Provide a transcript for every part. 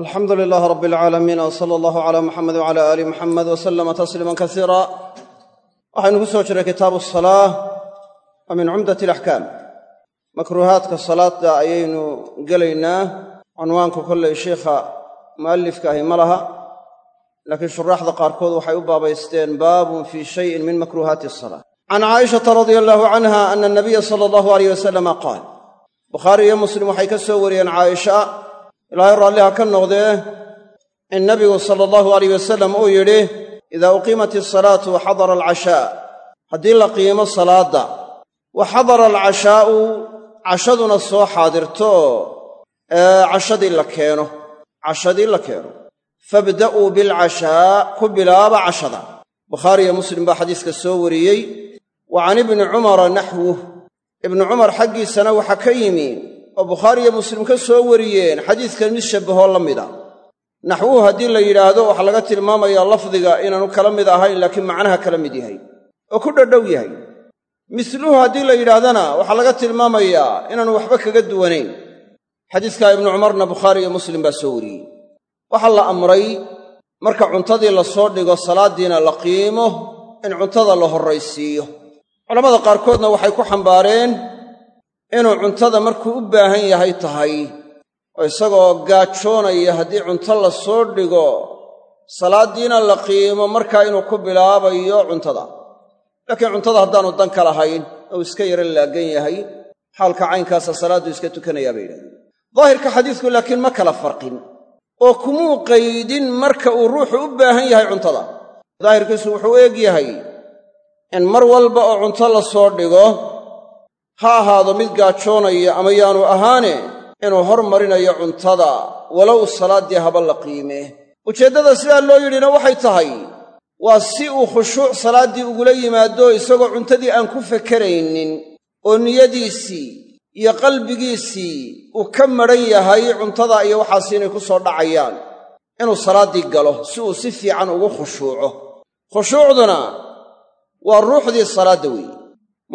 alxamdu lilaah rab alcaalamiin w sala allahu cala muxamed wcala aali muxamed wa salama tasliima kasiira waxaynu ku soo jiray kitaabu asalaa wa min cumdati alaxkaam makruuhaadka salaadda ayaynu gelaynaa. Cunwaanku kollay sheikha mu'allifka ahi ma laha laakiin shuraaxda qaarkood waxay u baabaysteen baabun fii shayin min makruuhaati asalaa can caa'ishata radia allahu canha ana anabiya sala allahu aleyh wasalama qaal bukhaari iyo muslim waxay ka soo wariyeen caaisha ilaahay raalliha ka noqdee? In nabigu sala allahu alayh wasalam uu yidhi idaa uqiimat isalaatu wa xadara alcashaa. Haddii la qiimo salaadda wa xadara alcashaa'u cashaduna soo xaadirto cashadii la keeno cashadii la keeno. Fabda'uu bilcashaa ku bilaaba cashada. Bukhaari iyo muslim baa xadiiska soo wariyey. Wa can ibni cumara naxwuh ibnu cumar xaggiisana waxaa ka yimi oo bukhaari iyo muslim ka soo wariyeen xadiidkan mid shabbahoo la mida naxwuhu haddii la yidhaahdo waxaa laga tilmaamayaa lafdiga inaanu kala mid ahayn laakiin macnaha kala mid yahay oo ku dhadhow yahay. Misluhu haddii la yidhaahdana waxaa laga tilmaamayaa inaanu waxba kaga duwanayn. Xadiiskaa ibnu cumarna bukhaari iyo muslim baa soo wariyey. Waxaa la amray marka cuntadii la soo dhigo salaaddiina la qiimo in cuntada la horraysiiyo. Culammada qaarkoodna waxay ku xambaareen inuu cuntada markuu u baahan yahay tahay oo isagoo gaajoonaya haddii cunto la soo dhigo salaaddiina la qiimo markaa inuu ku bilaabayo cuntada. Laakiin cuntada haddaanu dan ka lahayn ou iska yaro laagan yahay xaalka caynkaasa salaaddu iska tukanayaa bay yidhahdeen. Daahirka xadiidku laakiin ma kala farqin oo kumuu qaydin marka uu ruuxu u baahan yahay cuntada. Daahirkiisu wuxuu u eg yahay in mar walba oo cunto la soo dhigo ha ahaado mid gaajoonaya ama yaanu ahaane inuu hormarinayo cuntada walow salaaddii haba la qiimee ujeeddada sidaa loo yidhina waxay tahay waa si uu khushuuc salaaddii ugula yimaado isagoo cuntadii aan ku fakaraynin oo niyadiisii iyo qalbigiisii uu ka madhan yahay cuntada iyo waxaas inay ku soo dhacayaan inuu salaaddii galo si uu si fiican ugu khushuuco. Khushuucduna waa ruuxdii salaadda weeye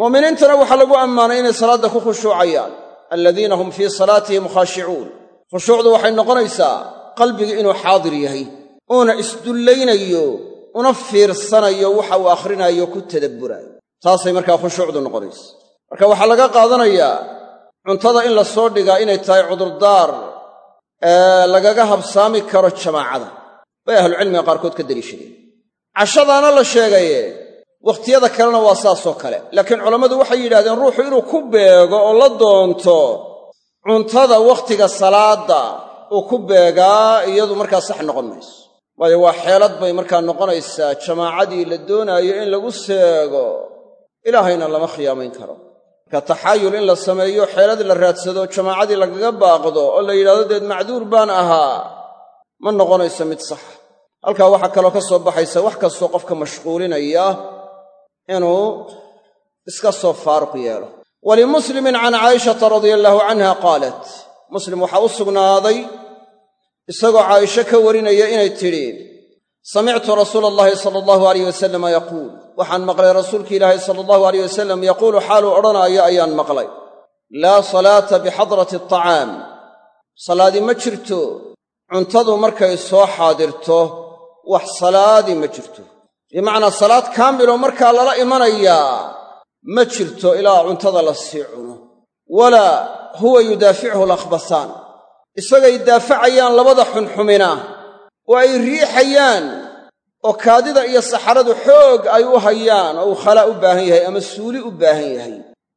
mu'miniintana waxaa lagu ammaanay inay salaadda ku khushuucayaan. Aladiina hum fii salaatihim khaashicuun khushuucdu waxay noqonaysaa qalbigi inuu xaadir yahay uuna isdullaynayo una fiirsanayo waxa uu akhrinayo ku tadabburaayo taasay markaa khushuucdu noqonaysa. Marka waxaa laga qaadanayaa cuntada in la soo dhigaa inay tahay cudurdaar ee lagaga habsaami karo jamaacada. Bay ahlucilmiga qaarkood ka deliishadeen cashadaana la sheegaye wakhtiyada kalena waa saasoo kale. Laakiin culammadu waxay yidhahdeen ruuxu inuu ku beego oo la doonto cuntada wakhtiga salaadda uu ku beegaa iyadu markaa sax noqon mayso. Waayo waa xeelad bay markaa noqonaysaa jamaacadii la doonaayo in lagu seego ilaahayna lama khiyaamayn karo. Marka taxaayul in la sameeyo xeelad la raadsado jamaacadii lagaga baaqdo oo la yidhahdo deed macduur baan ahaa ma noqonayso mid sax. Halkaa waxaa kaloo ka soo baxaysa wax kastoo qofka mashquulinaya inuu iska soo faaruq yeelo. Walimuslimin can caayishata radia allaahu canha qaalat muslim waxaa u sugnaaday isagoo caaisho ka warinaya inay tidhi samictu rasuula allahi sala allahu alayh wasalama yaquul waxaan maqlay rasuulki ilaahi sala allahu alayh wasalam yaquulu xaaluu odhanaayo ayaan maqlay. Laa salaata bixadrati atacaam salaadi ma jirto cuntadu markay soo xaadirto wax salaadi ma jirto bimacnaa salaad kaamiloo markaa lala imanayaa ma jirto ilaa cuntada la sii cuno. Walaa huwa yudaafichu alakhbasaan. Isagay daafacayaan labada xunxumina. Oo ay riixayaan oo kaadida iyo saxaradu xoog ay u hayaan oo uu khalaa u baahan yahay ama suuli u baahan yahay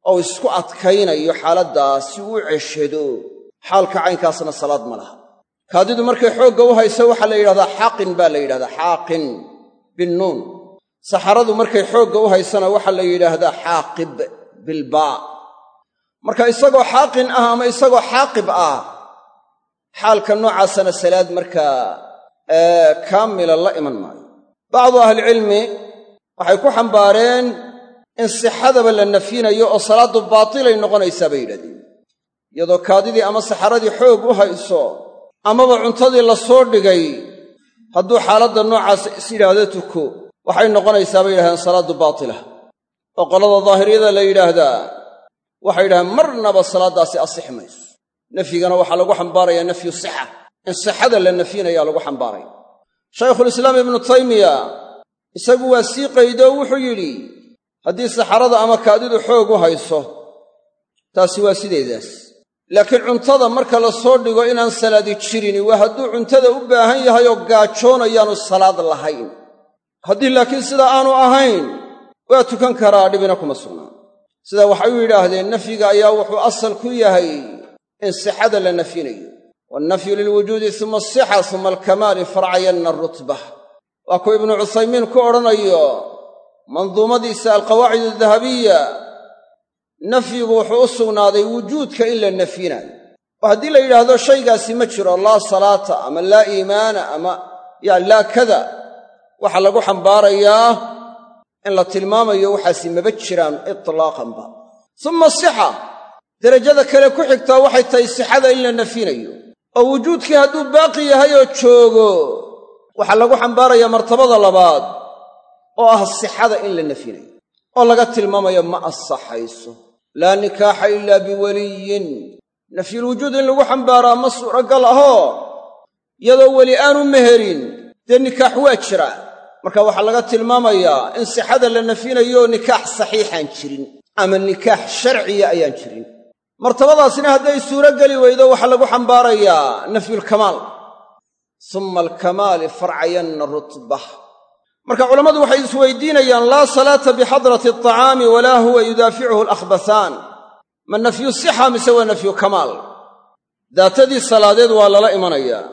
oo isku adkaynayo xaaladdaas si uu ceshado xaalka caynkaasna salaad ma laha. Kaadidu markay xoogga u hayso waxaa la yidhahdaa xaaqin baa la yidhahdaa xaaqin binnuun saxaradu markay xoogga u haysana waxaa la yidhaahdaa xaaqib bilbaa. Marka isagoo xaaqin ah ama isagoo xaaqib ah xaalka noocaasana salaad markaa kaamila la iman maayo. Bacdu ahlicilmi waxay ku xambaareen in sixadaba la nafyinayo oo salaaddu baatilay noqonaysaa bay yidhahdeen. Iyadoo kaadidii ama saxaradii xoog u hayso amaba cuntadii la soo dhigay hadduu xaaladda noocaas is yidhaahdo tuko. Waxay noqonaysaa bay yidhahdeen salaaddu baatila oo qolada daahiriyada la yidhaahdaa waxay yidhahdeen marnaba salaaddaasi asix mayso. Nafyigana waxaa lagu xambaarayaa nafyu sixa. In sixada la nafyinayaa lagu xambaaray shaykhulislaam ibnu taymiya isagu waa sii qaydoo wuxuu yidhi haddii saxarada ama kaadidu xoog u hayso taasi waa sideedaas laakiin cuntada marka la soo dhigo inaan salaadi jirini waa hadduu cuntada u baahan yahay oo gaajoonayaanu salaad lahayn. Haddii laakiin sidaa aanu ahayn waa tukan karaa dhibina kuma sugnaan sidaa waxay u yidhaahdeen nafyiga ayaa wuxuu asal ku yahay in sixada la nafyinayo. Wannafyu lilwujuudi suma asixa suma alkamaali farcayanna rutbah waa kuu ibnu cuthaymiin ku odhanayo manduumadiisa alqawaacid adahabiya nafyigu wuxuu u sugnaaday wujuudka in la nafyinaayo oo haddii la yidhaahdo shaygaasi ma jiro laa salaata ama laa iimaana ama yani laa kada. Waxaa lagu xambaarayaa in la tilmaamayo waxaasi maba jiraan itlaaqanba suma sixa. Derajada kale ku xigtaa waxay tahay sixada in la nafyinayo. Oo wujuudkii hadduu baaqi yahay oo joogo. Waxaa lagu xambaarayaa martabada labaad oo ah sixada in la nafyinayo. Oo laga tilmaamayo ma asaxayso laa nikaaxa ilaa biweliyin nafyulwujuud in lagu xambaaraa ma suuragal ahoo iyadoo weli aanu meherin dee nikaax waa jira. Marka waxaa laga tilmaamayaa in sixada la nafyinayo nikaax saxiixaan jirin ama nikaax sharciya ayaan jirin. Martabadaasna hadday suuro geli weydo waxaa lagu xambaarayaa nafyulkamaal summa alkamaali farcayanna rutbah marka culammadu waxay isweydiinayaan laa salaata bixadrati alطacaami walaa huwa yudaaficuhu alakhbathaan. Ma nafyu sixa mise waa nafyu kamaal? Daatadii salaadeed waa lala imanayaa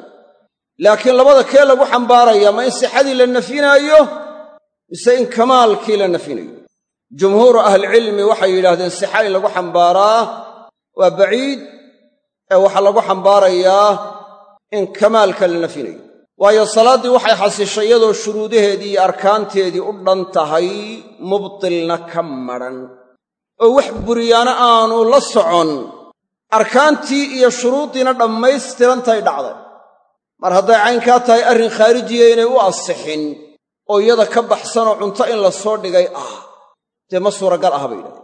laakiin labada kee lagu xambaaraya ma in sixadii la nafyinaayo mise in kamaalkii la nafyinayo jumhuuru ahlicilmi waxay yidhaahdeen sixa in lagu xambaaraa waa baciid ee waxaa lagu xambaarayaa in kamaalka la nafyinayo waayo salaaddii waxay xasishay iyadoo shuruudaheedii iyo arkaanteedii u dhan tahay mubtilna ka madhan oo wax buriyaana aanu la socon. Arkaantii iyo shuruuddiina dhammaystirantahay dhacday. Mar hadday caynkaa tahay arrin khaarijiya inay u asixin oo iyada ka baxsanoo cunto in la soo dhigay ah dee ma suuragal ah bay yidhahdeen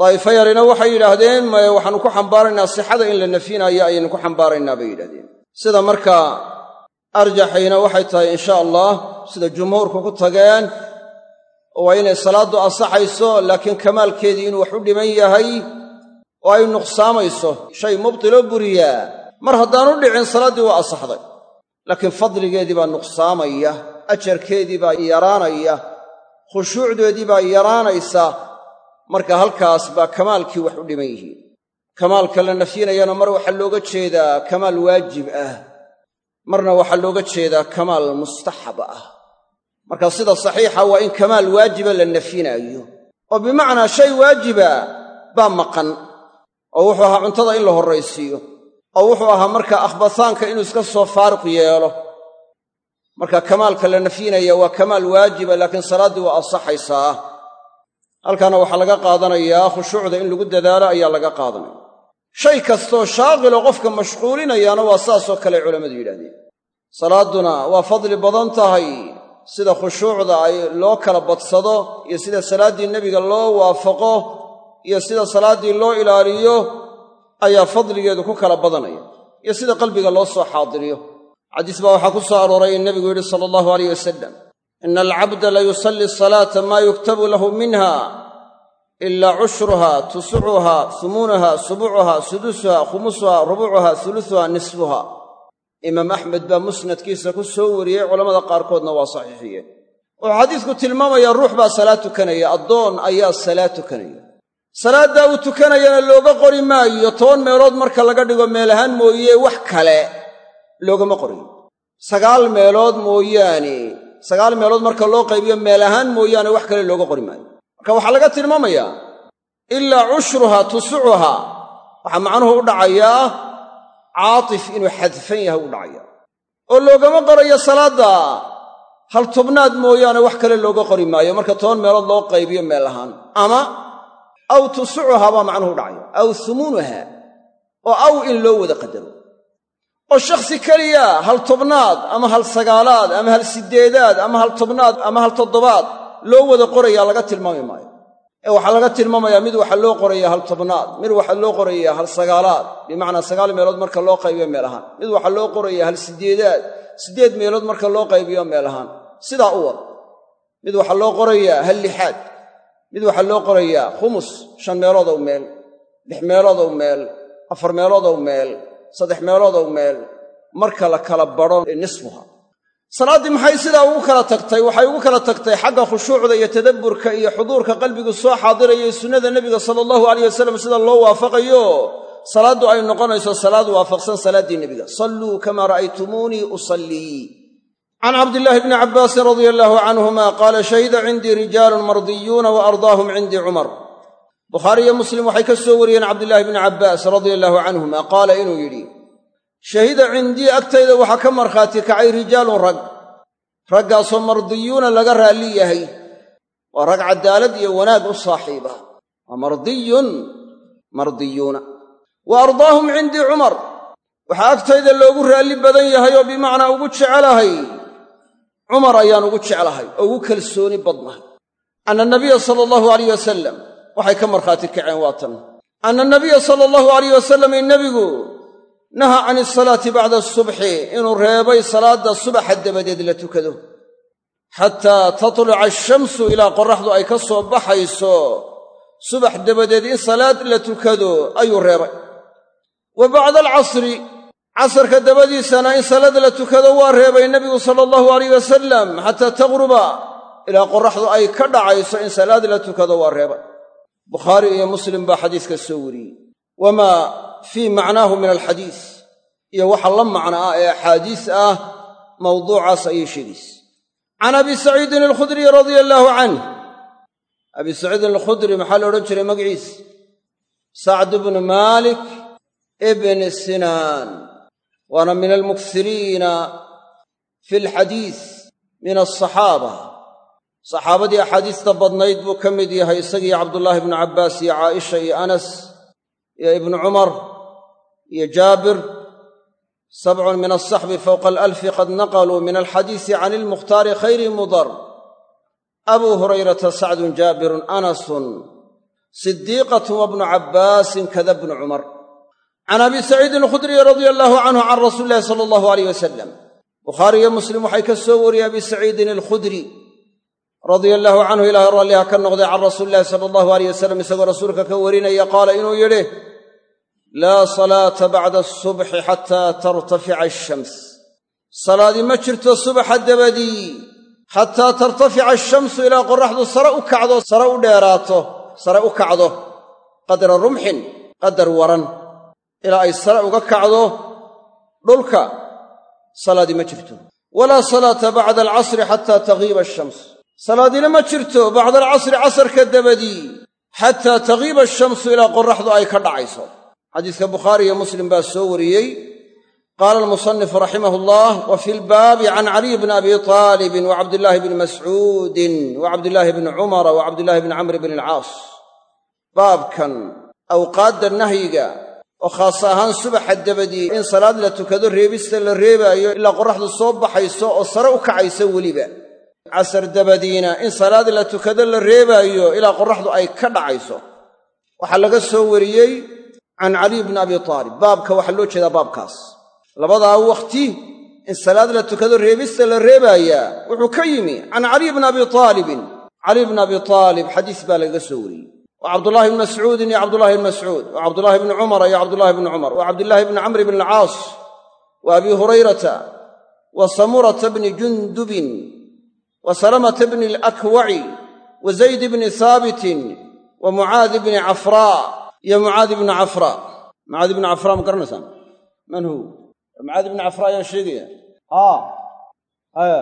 daa'ifa yarina waxay yidhaahdeen maye waxaannu ku xambaaraynaa sixada in la nafyinaayo ayaynu ku xambaaraynaa bay yidhahdeen sida markaa arjaxayna waxay tahay insha allah sida jumhuurku ku tageen waa inay salaaddu ansaxayso laakiin kamaalkeedii inuu wax u dhiman yahay oo ay nuqsaamayso shay mubtiloo buriyaa mar haddaanu dhicin salaaddii waa ansaxday. Laakiin fadligeedii baa nuqsaamaya ajarkeedii baa yaraanaya khushuucdeedii baa yaraanaysa marka halkaas baa kamaalkii wax u dhiman yihiin. Kamaalka la nafyinayana mar waxaa looga jeedaa kamaal waajib ah marna waxaa looga jeedaa kamaal mustaxab ah. Marka sida saxiixa waa in kamaal waajiba la nafyinaayo oo bimacnaa shay waajiba baa maqan oo wuxuu ahaa cuntada in la horraysiiyo oo wuxuu ahaa markaa akhbataanka inuu iska soo faaruq yeelo. Marka kamaalka la nafyinaya waa kamaal waajiba laakiin salaaddii waa ansaxaysaa. Halkaana waxaa laga qaadanayaa khushuucda in lagu dadaalo ayaa laga qaadanaya shay kastoo shaaqilo qofka mashquulinayaana waa saasoo kale culammadu yidhahdeen salaadduna waa fadli badan tahay sida khushuucda ay loo kala badsado iyo sida salaaddii nebiga loo waafaqo iyo sida salaaddii loo ilaaliyo ayaa fadligeedu ku kala badanaya iyo sida qalbiga loo soo xaadiriyo. Xadiis baa waxaa ku soo arooray in nebigu yidhi sala allahu alayh wasalam ina alcabda la yusalli salaata maa yuktabu lahu minha ilaa cushruha tusucuha humuunuha subucuha sudusuha khumusuha rubucuha ulusuha nisfuha imaam axmed baa musnadkiisa ku soo wariyey culammada qaarkoodna waa saxiixiyeen wuxuu xadiisku tilmaamayaa ruux baa salaad tukanaya addoon ayaa salaad tukanaya salaaddaa uu tukanayana looga qori maayo toban meelood marka laga dhigo meel ahaan mooye wax kale loogama qoriyo sagaal meelood mooyaane sagaal meelood marka loo qaybiyo meel ahaan mooyaane wax kale looga qori maayo marka waxaa laga tilmaamayaa ilaa cushruha tusucuha. Waxaa macnuhu u dhacayaa caatif inuu xadfan yahay u dhacaya. Oo loogama qorayo salaadda hal tobnaad mooyaane wax kale looga qori maayo. Marka toban meelood loo qaybiyo meel ahaan. Ama aw tusucuha baa macnuhu u dhacaya. Aw humuunuha oo aw in loo wada qadaro. Oo shakhsi keliya hal tobnaad ama hal sagaalaad ama hal siddeedaad ama hal tobnaad ama hal toddobaad loo wada qorayaa laga tilmaami maayo. Ee waxaa laga tilmaamayaa mid waxaa loo qoraya hal tobnaad mid waxaa loo qoraya hal sagaalaad bimacnaa sagaal meelood marka loo qaybiyo meel ahaan. Mid waxaa loo qoraya hal siddeedaad siddeed meelood marka loo qaybiyo meel ahaan. Sidaa u wad mid waxaa loo qorayaa hal lixaad mid waxaa loo qorayaa khumus shan meeloodow meel lix meeloodow meel afar meeloodow meel saddex meeloodow meel marka la kala badho nisfuha salaaddii maxay sidaa ugu kala tagtay? Waxay ugu kala tagtay xagga khushuucda iyo tadabburka iyo xuduurka qalbigu soo xaadirayay sunnada nebiga sala allahu alayh wasalam sida loo waafaqayo. Salaaddu ay noqonayso salaad waafaqsan salaaddii nebiga. Salluu kamaa ra'aytumuunii usallii. Can cabdillaahi bni cabbaasin radia allaahu canhuma qaala shahida cindii rijaalun mardiyuuna wa ardaahum cindii cumar. Bukhaari iyo muslim waxay ka soo wariyeen cabdillaahi bni cabbaas radia allaahu canhuma qaala inuu yidhi shahida cindii agtayda waxaa ka markhaati kacay rijaalun rag. Raggaasoo mardiyuuna laga raalli yahay. Waa rag caddaalad iyo wanaag u saaxiiba. Waa mardiyun mardiyuuna. Wa ardaahum cindii cumar. Waxaa agtayda loogu raalli badan yahay oo bimacnaa ugu jecelahay. Cumar ayaan ugu jeclahay oo ugu kalsooni badnahay. Anna nabiya sala allahu alayh wasalam waxay ka markhaati kaceen waa tan. Anna nabiya sala allahu alayh wasalam nebigu naha can isalaati bacda asubxi inuu reebay salaadda subaxa dabadeed la tukado. Xataa tatluca ashamsu ilaa qorraxdu ay ka soo baxayso subax dabadeed in salaad la tukado ayuu reebay. Wa bacda alcasri casarka dabadiisana in salaad la tukado waa reebay nebigu sala allahu alayh wasalam xataa taqruba ilaa qorraxdu ay ka dhacayso in salaad la tukado waa reebay. Bukhaari iyo muslim baa xadiiska soo wariyey fii macnaahu min alxadiis. Iyo waxa la macna ah ee axaadiis ah mawduucaas ayay sheegaysa can abi saciidin alkhudriy radia allaahu canh abi saciidin alkhudri maxaa la odhan jiray magaciisa sacd bnu maalik ibn sinaan. Waana min almuksiriina fi alxadiis min alsaxaaba saxaabadii axaadiista badnayd buu ka mid yahay isagiiyo cabdullaahi ibnu cabbaas iyo caaisha iyo anas iyo ibnu cumar iyo jaabir sabcun min alsaxbi fowqa alalfi qad naqaluu min alxadiisi can ilmukhtaari khayri mudar. Abuu hurayrata sacdun jaabirun anasun sidiiqatun wabnu cabbaasin kada bnu cumar can abi saciidin alkhudriy radia allaahu canhu can rasuuli illahi sala allahu aleyh wasalam bukhaari iyo muslim waxay ka soo wariyey abi saciidin alkhudri radia allaahu canhu ilaahay raalliha ka noqday can rasuuli illahi sala allahu aleyh wasalam isagoo rasuulka ka warinaya qaala inuu yidhi laa salaata bacda asubxi xataa tartafica ashams salaadi ma jirto subaxa dabadii xataa tartafica ashamsu ilaa qorraxdu sare u kacdo sare u dheeraato sare u kacdo. Qadra rumxin qadar waran. Ilaa ay sare uga kacdo dhulka salaadii ma jirto. Walaa salaata bacda alcasri xataa tagiiba ashams salaadina ma jirto bacda alcasri casarka dabadii xataa tagiiba ashamsu ilaa qorraxdu ay ka dhacayso xadiiska bukhaari iyo muslim baa soo wariyey. Qaala almusanifu raximah allah wa fi lbaabi can caliy bni abi aalibin wa cabdillaahi bni mascuudin wa cabdillaahi bni cumara wa cabdillaahi bni camr bni alcaas. Baabkan awqaadda nahyiga oo khaas ahaan subaxa dabadii in salaad la tukado reebista la reebaayo ilaa qorraxdu soo baxayso oo sare u kacayso weliba. Casar dabadiina in salaad la tukado la reebaayo ilaa qorraxdu ay ka dhacayso. Waxaa laga soo wariyey can caliy bni abi aalib baabka waxaa loo jeedaa baabkaas labadaa wakhti in salaad la tukado reebista la reebaayaa wuxuu ka yimi can caliy bni abi aalibin caliy bni abi aalib xadiis baa lagaga soo wariyey wa cabdullaahi bni mascuudin iyo cabdullaahi bni mascuud wa cabdullaahi bni cumara iyo cabdullaahi bni cumar wa cabdillaahi bni camr bni alcaas wa abi hurayrata wa samurata bni jundubin wa salamata bni alakwaci wa zayd bni haabitin wa mucaadi bni cafraa iyo mucaadi bni cafraa mucaadi bni cafraa ma garanaysaan? Man hu? Mucaadi bni cafraa ayaan sheegaya aa aya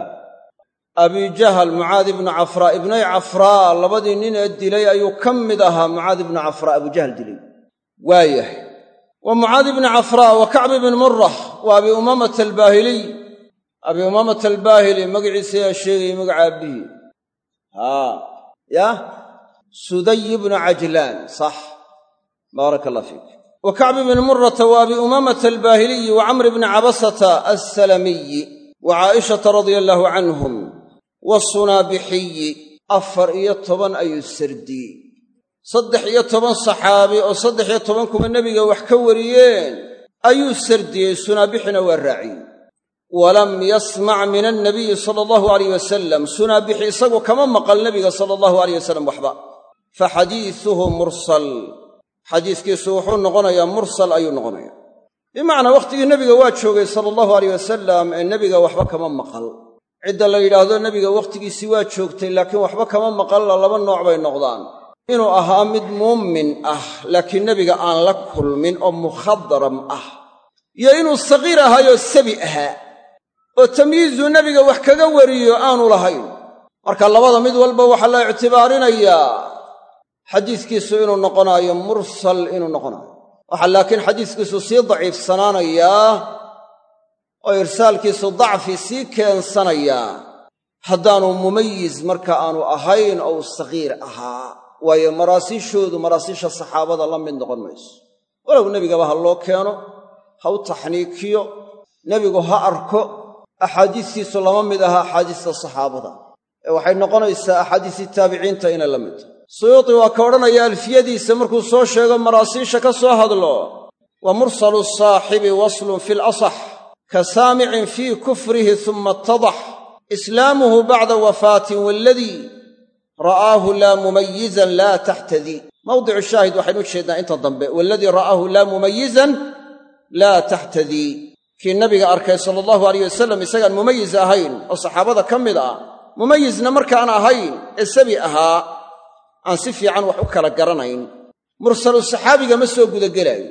abijahal mucaadi bnu cafraa ibnay cafraa labadii nin ee dilay ayuu ka mid ahaa mucaadi bnu cafraa abujahal dilay. Waayahay. Wa mucaadi bni cafraa wa kacbi bni murah wa abi umaamata albaahiliy abi umaamata albaahili magaciisa ayaa sheegayay magaca abbihii haa yah suday bnu cajlaan sax baaraka allah fiik. Wa kacbi bni murata wa abi umaamata albaahiliyi wa camri bni cabasata alsalamiyi wa caa'ishata radia allaahu canhum wasunaabixiyi afar iyo toban ayuu sardiyey saddex iyo toban saxaabi oo saddex iyo toban kuma nebiga wax ka wariyeen ayuu sardiyey sunaabixina waa raaciyey. Walam yasmac min annabiyi sala allahu alayh wasalam sunaabixi isagu kama maqal nebiga sala allahu alayh wasalam waxba. Fa mursal xadiiskiisu wuxuu noqonayaa mursal ayuu noqonaya bimacnaa wakhtigii nebiga waa joogay sala allahu alayh wasalam ee nebiga waxba kama maqal. Cidda la yidhaahdo nebiga wakhtigiisii waa joogtay laakiin waxba kama maqalla laba nooc bay noqdaan. Inuu ahaa mid muumin ah laakiin nebiga aan la kulmin oo mukhadaram ah. Iyo inuu saqiir ahaayoo sabi ahaa. Oo tamyiizuu nebiga wax kaga wariyo aanu lahayn. Marka labada mid walba waxaa la ictibaarinayaa xadiiskiisu inuu noqonaayo mursal inuu noqonaayo. Waxaa laakiin xadiiskiisu sii daciifsanaanayaa oo irsaalkiisu dacfi sii keensanayaa haddaanu mumayiz marka aanu ahayn oo uu saqiir ahaa waayo maraasiishoodu maraasiisha saxaabada la mid noqon mayso. Walow nebigaba ha loo keeno ha u taxniikiyo nebigu ha arko axaadiistiisu lama mid aha axaadiista saxaabada. Ee waxay noqonaysaa axaadiistii taabiciinta inay la mid tahay suyuuti waa ka odhanaya alfiyadiisa markuu soo sheego maraasiisha ka soo hadlo. Wa mursalu saaxibi waslun fi lasax ka saamicin fii kufrihi summa ittadax islaamuhu bacda wafaatin waaladii ra'aahu laa mumayizan laa taxtadii mawdicu shaahid waxaynu u jeednaa inta dambe waaladii ra'aahu laa mumayizan laa taxtadii kii nabiga arkay sala allahu alayh wasalam isagaan mumayiz ahayn oo saxaabada ka mid ah mumayizna markaan ahayn ee sabi ahaa aan si fiican wax u kala garanayn. Mursalu saxaabiga ma soo gudagelaayo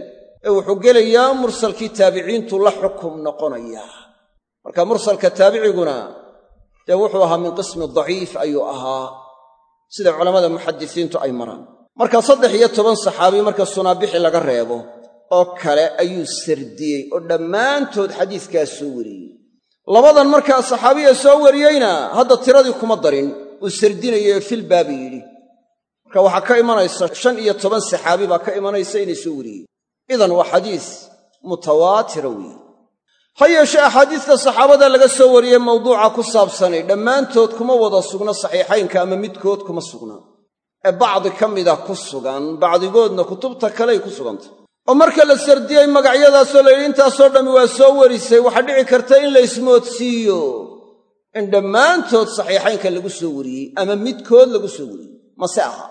ee wuxuu gelayaa mursalkii taabiciintu la xukum noqonayaa marka mursalka taabiciguna dee wuxuu ahaa min qismi daciif ayuu ahaa sida culammada muxadisiintu ay maraan. Marka saddex iyo toban saxaabi marka sunaabixi laga reebo oo kale ayuu sardiyey oo dhammaantood xadiiskaas soo wariyey. Labadan markaa saxaabiya soo wariyeyna hadda tiradii kuma darin uu sardinayo fil baabi yidhi marka waxaa ka imanaysa shan iyo toban saxaabi baa ka imanaysa inay soo wariyeen. Idan waa xadiis mutawaatira weeye ha yeeshee axaadiista saxaabada laga soo wariyey mawduuca ku saabsanay dhammaantood kuma wada sugna saxiixaynka ama midkood kuma sugna. Ee bacdi ka mida ku sugan bacdigoodna kutubta kaley ku sugantay oo marka la sardiyey magacyadaasoo la yidhi intaasoo dhammi waa soo warisay waxaa dhici karta in la ismoodsiiyo. In dhammaantood saxiixaynka lagu soo wariyey ama midkood lagu soo wariyey mase aha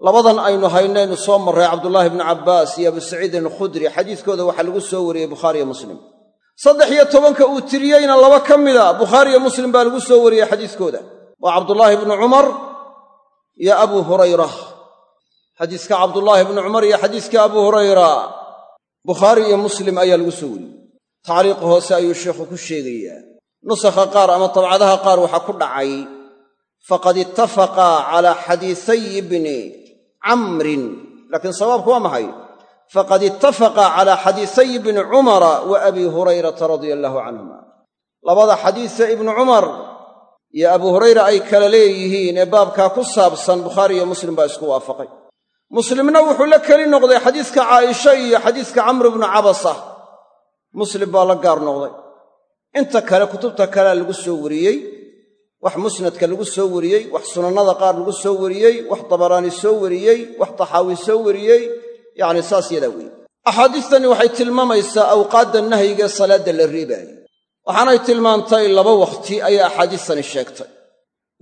labadan aynu haynaynu soo marray cabdulaahi bnu cabbaas iyo abu saciidin alkhudri. Xadiiskooda waxaa lagu soo wariyey bukhaariyo muslim. Saddex iyo tobanka uu tiriyeyna laba ka mida bukhaariyo muslim baa lagu soo wariyey xadiiskooda waa cabdulaahi bnu cumar iyo abu hurayra. Xadiiska cabdulaahi bnu cumar iyo xadiiska abu hurayra. Bukhaari iyo muslim ayaa lagu soo wariyey. Tacliiqa hoose ayuu sheikhu ku sheegayaa nusakha qaar ama tabcadaha qaar waxaa ku dhacay. Faqad ittafaqaa calaa xadiisay ibni camrin laakiin sawaabku waa maxay? Faqad ittafaqa calaa xadiisay ibni cumara wa abi hurayrata radia allaahu canhuma labada xadiise ibnu cumar iyo abu hurayra ay kala leeyihiin ee baabkaa ku saabsan bukhaari iyo muslim baa isku waafaqay. Muslimna wuxuu la keli noqday xadiiska caaisha iyo xadiiska camr bnu cabasa. Muslim baa la gaar noqday. Inta kale kutubta kalea lagu soo wariyey wax musnadka lagu soo wariyey wax sunannada qaar lagu soo wariyey wax dabaraani soo wariyey wax taxaawi soo wariyey yacni saas yadaa weeye. Axaadiistani waxay tilmaamaysaa awqaadda nahyigae salaadda la reebaayo. Waxaanay tilmaantay laba wakhti ayay axaadiistani sheegtay.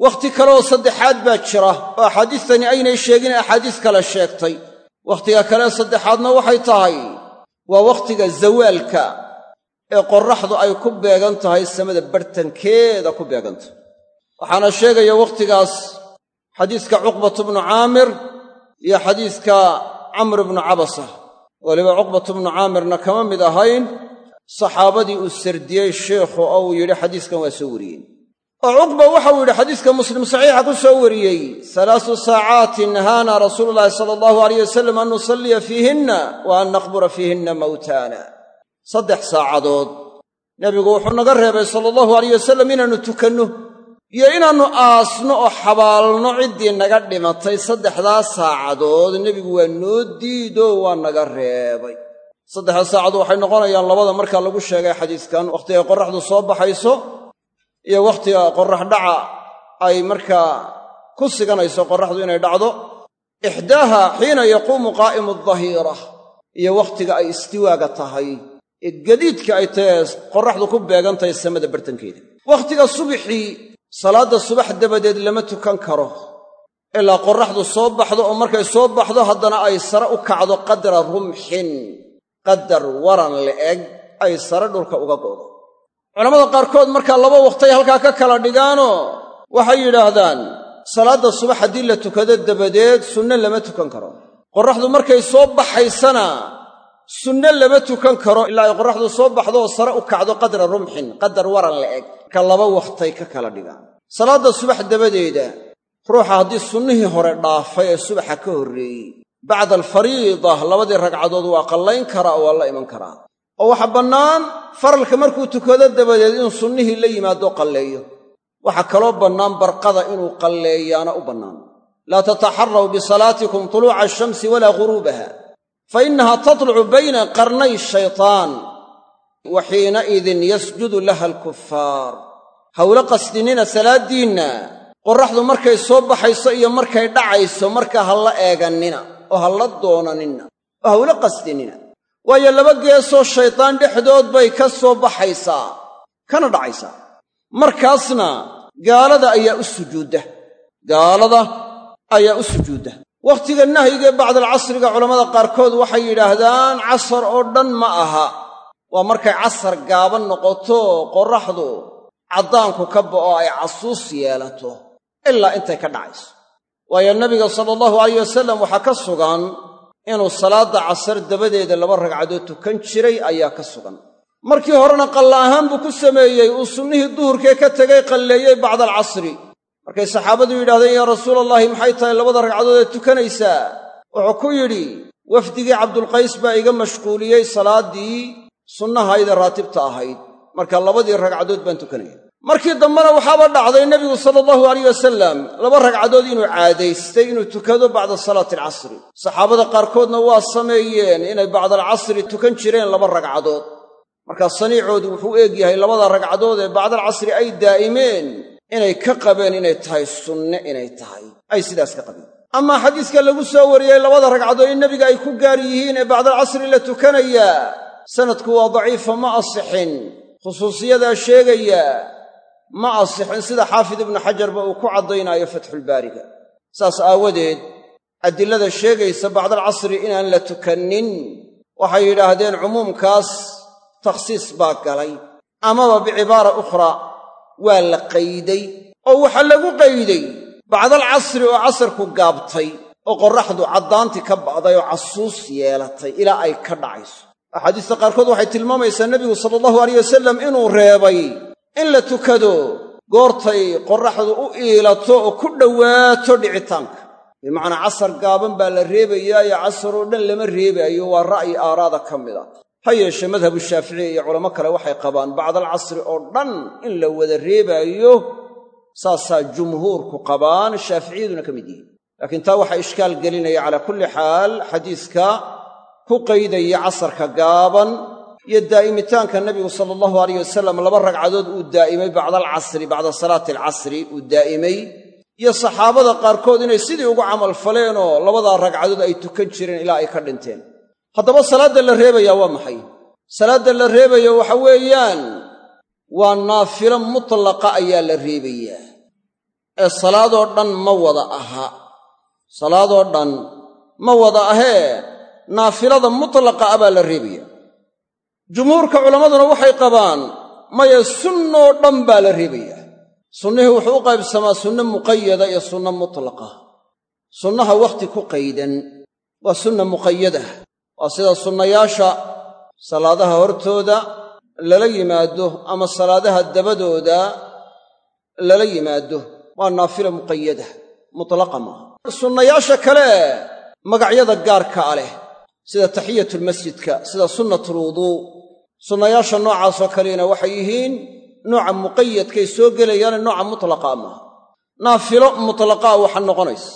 Wakhti kaleoo saddexaad baa jira oo axaadiistani aynay sheegin axaadiis kale sheegtay. Wakhtiga kale saddexaadna waxay tahay waa wakhtiga zawaalka ee qorraxdu ay ku beegan tahay samada bartankeeda ku beegantahy waxaana sheegaya wakhtigaas xadiiska cuqbatu bnu caamir iyo xadiiska camr bnu cabasa. Weliba cuqbatu bnu caamirna kama mid ahayn saxaabadii uu sardiyey sheikhu oo uu yidhi xadiiskan waa soo wariyeen oo cuqba waxau yidhi xadiiska muslim saxiixa ku soo wariyey salaasu saacaatin nahaana rasuulu llaahi sala allahu alayh wasalam an nusalliya fiihinna wa an naqbura fiihinna mawtaana. Saddex saacadood nebigu wuxuu naga reebay sala allahu alayh wasalam inaannu tukanno iyo inaannu aasno oo xabaalno ciddii naga dhimatay saddexdaas saacadood nebigu waa noo diidoo waa naga reebay. Saddexda saacadood waxay noqonayaan labada markaa lagu sheegay xadiiskan wakhtigay qorraxdu soo baxayso iyo wakhtiga qorrax dhaca ay markaa ku siganayso qorraxdu inay dhacdo. Ixdaaha xiina yaquumu qaa'imu dahiira iyo wakhtiga ay istiwaaga tahay. Ee gadiidka ay tahe qorraxdu ku beegan tahay samada bartankeeda. Wakhtiga subxii salaadda subax dabadeed lama tukan karo ilaa qorraxdu soo baxdo oo markay soo baxdo haddana ay sare u kacdo qadra rumxin qadar waran la'eg ay sare dhulka uga go'do culammada qaarkood markaa laba waqtay halkaa ka kala dhigaanoo waxay yidhaahdaan salaadda subax haddii la tukado dabadeed sunne lama tukan karo. Qorraxdu markay soo baxaysana sunne lama tukan karo ilaa ay qorraxdu soo baxdo oo sare u kacdo qadra rumxin qadar waran la'eg ka laba waqtay ka kala dhigaan. Salaadda subax dabadeeda ruuxa haddii sunnihii hore dhaafay ee subaxa ka horreeyey bacda alfariida labadii ragcadood waa qallayn karaa oo waa la iman karaa oo waxa bannaan faralka markuu tukado dabadeed inuu sunnihii la yimaado qalleeyo. Waxaa kaloo bannaan barqada inuu qalleeyaana u bannaan. Laa tataxarraw bisalaatikum tuluuca ashamsi walaa ghuruubaha fa innaha tatlucu bayna qarnay shaytaan wa xiinaidin yasjudu laha alkufaar hawla qasdinina salaaddiinna qorraxdu markay soo baxayso iyo markay dhacayso markaa ha la eegannina oo ha la doonanina oo hawla qasdinina waayo laba geesoo shaydaan dhexdood bay ka soo baxaysaa kana dhacaysaa. Markaasna gaalada ayaa u sujuudda. Gaalada ayaa u sujuudda. Wakhtiga nahyigae bacdalcasriga culammada qaarkood waxay yidhaahdaan casar oo dhan ma aha waa markay casar gaaban noqoto qorraxdu caddaanku ka bo'o ay casuus yeelato ilaa intay ka dhacayso. Waayo nabiga sala allahu alayh wasalam waxaa ka sugan inuu salaadda casar dabadeeda laba ragcadood tukan jiray ayaa ka sugan. Markii horena qalla ahaan buu ku sameeyey uu sunnihii duhurkee ka tegay qalleeyey bacda alcasri. Markay saxaabadu yidhahdeen yaa rasuulallaahi maxay tahay labada ragcadood ee tukanaysaa? Wuxuu ku yidhi wafdigii cabdulqays baa iga mashquuliyey salaaddii sunnahaydee raatibta ahayd. Marka labadii ragcadood baan tukanaya markii dambena waxaaba dhacday nebigu sala allahu alayh wasalam laba ragcadood inuu caadaystay inuu tukado bacda salaati alcasri saxaabada qaarkoodna waa sameeyeen inay bacdaalcasri tukan jireen laba ragcadood. Markaa saniicoodu wuxuu eeg yahay labada ragcadood ee bacdaalcasri ay daa'imeen inay ka qabeen inay tahay sunne inay tahay ay sidaas ka qabeen. Amaa xadiiska lagu soo wariyey labada ragcadood in nebiga ay ku gaar yihiin ee bacdaalcasri la tukanayaa sanadku waa daciifa ma asixin. Khusuusiyadaa sheegaya ma asixin. Sida xaafid ibnu xajarba uu ku caddaynaayo fatxulbaariga saas aawadeed adilada sheegaysa bacdaalcasri inaan la tukannin. Waxay yidhaahdeen cumuumkaas takhsiis baa galay. Amaba bicibaara ukhraa waa la qayday. Oo waxaa lagu qayday bacdaalcasri oo casarku gaabtay oo qorraxdu caddaantii ka ba'day oo casuus yeelatay ilaa ay ka dhacayso axaadiista qaarkood waxay tilmaamaysaa nebigu sala allahu alayh wasalam inuu reebay in la tukado goortay qorraxdu u iilato oo ku dhowaato dhicitaanka. Bimacnaa casar gaaban baa la reebayaa iyo casar oo dhan lama reebaayo waa ra'yi aaraada ka mid a ha yeeshee madhabu shaaficiya iyo culamo kale waxay qabaan bacdalcasri oo dhan in la wada reebaayo saasaa jumhuurku qabaan shaaficiyaduna ka mid yihiin. Laakiin taa waxaa ishkaal gelinaya calaa kulli xaal xadiiska ku qaydaya casarka gaaban iyo daa'imitaanka nebigu sala allahu alayh wasalam laba ragcadood uu daa'imay bacdaalcasri bacda salaati alcasri uu daa'imay. Iyo saxaabada qaarkood inay sidii ugu camalfaleenoo labadaa ragcadood ay tukan jireen ilaa ay ka dhinteen. Haddaba salaadda la reebayaa waa maxay? Salaadda la reebayo waxa weeyaan waa naafilo mutlaqa ayaa la reebayaa ee salaadoo dhan ma wada aha. Salaadoo dhan ma wada ahee naafilada mutlaqa ah baa la reebaya. Jumhuurka culammaduna waxay qabaan maya sunnoo dhan baa la reebayaa sunnihii wuxuu u qaybsamaa sunno muqayada iyo sunno mutlaqa. Sunnaha wakhti ku qaydan waa sunna muqayadah waa sida sunnayaasha salaadaha hortooda lala yimaado ama salaadaha dabadooda lala yimaado. Waa naafila muqayadah mutlaqa maaha. Sunnayaasha kale magacyada gaarka a leh sida taxiyatulmasjidka sida sunnatulwuduu sunnayaasha noocaasoo kalena waxay yihiin nooca muqayadkay soo gelayaane nooca mutlaqaa maaha naafilo mutlaqaa waxaa noqonaysa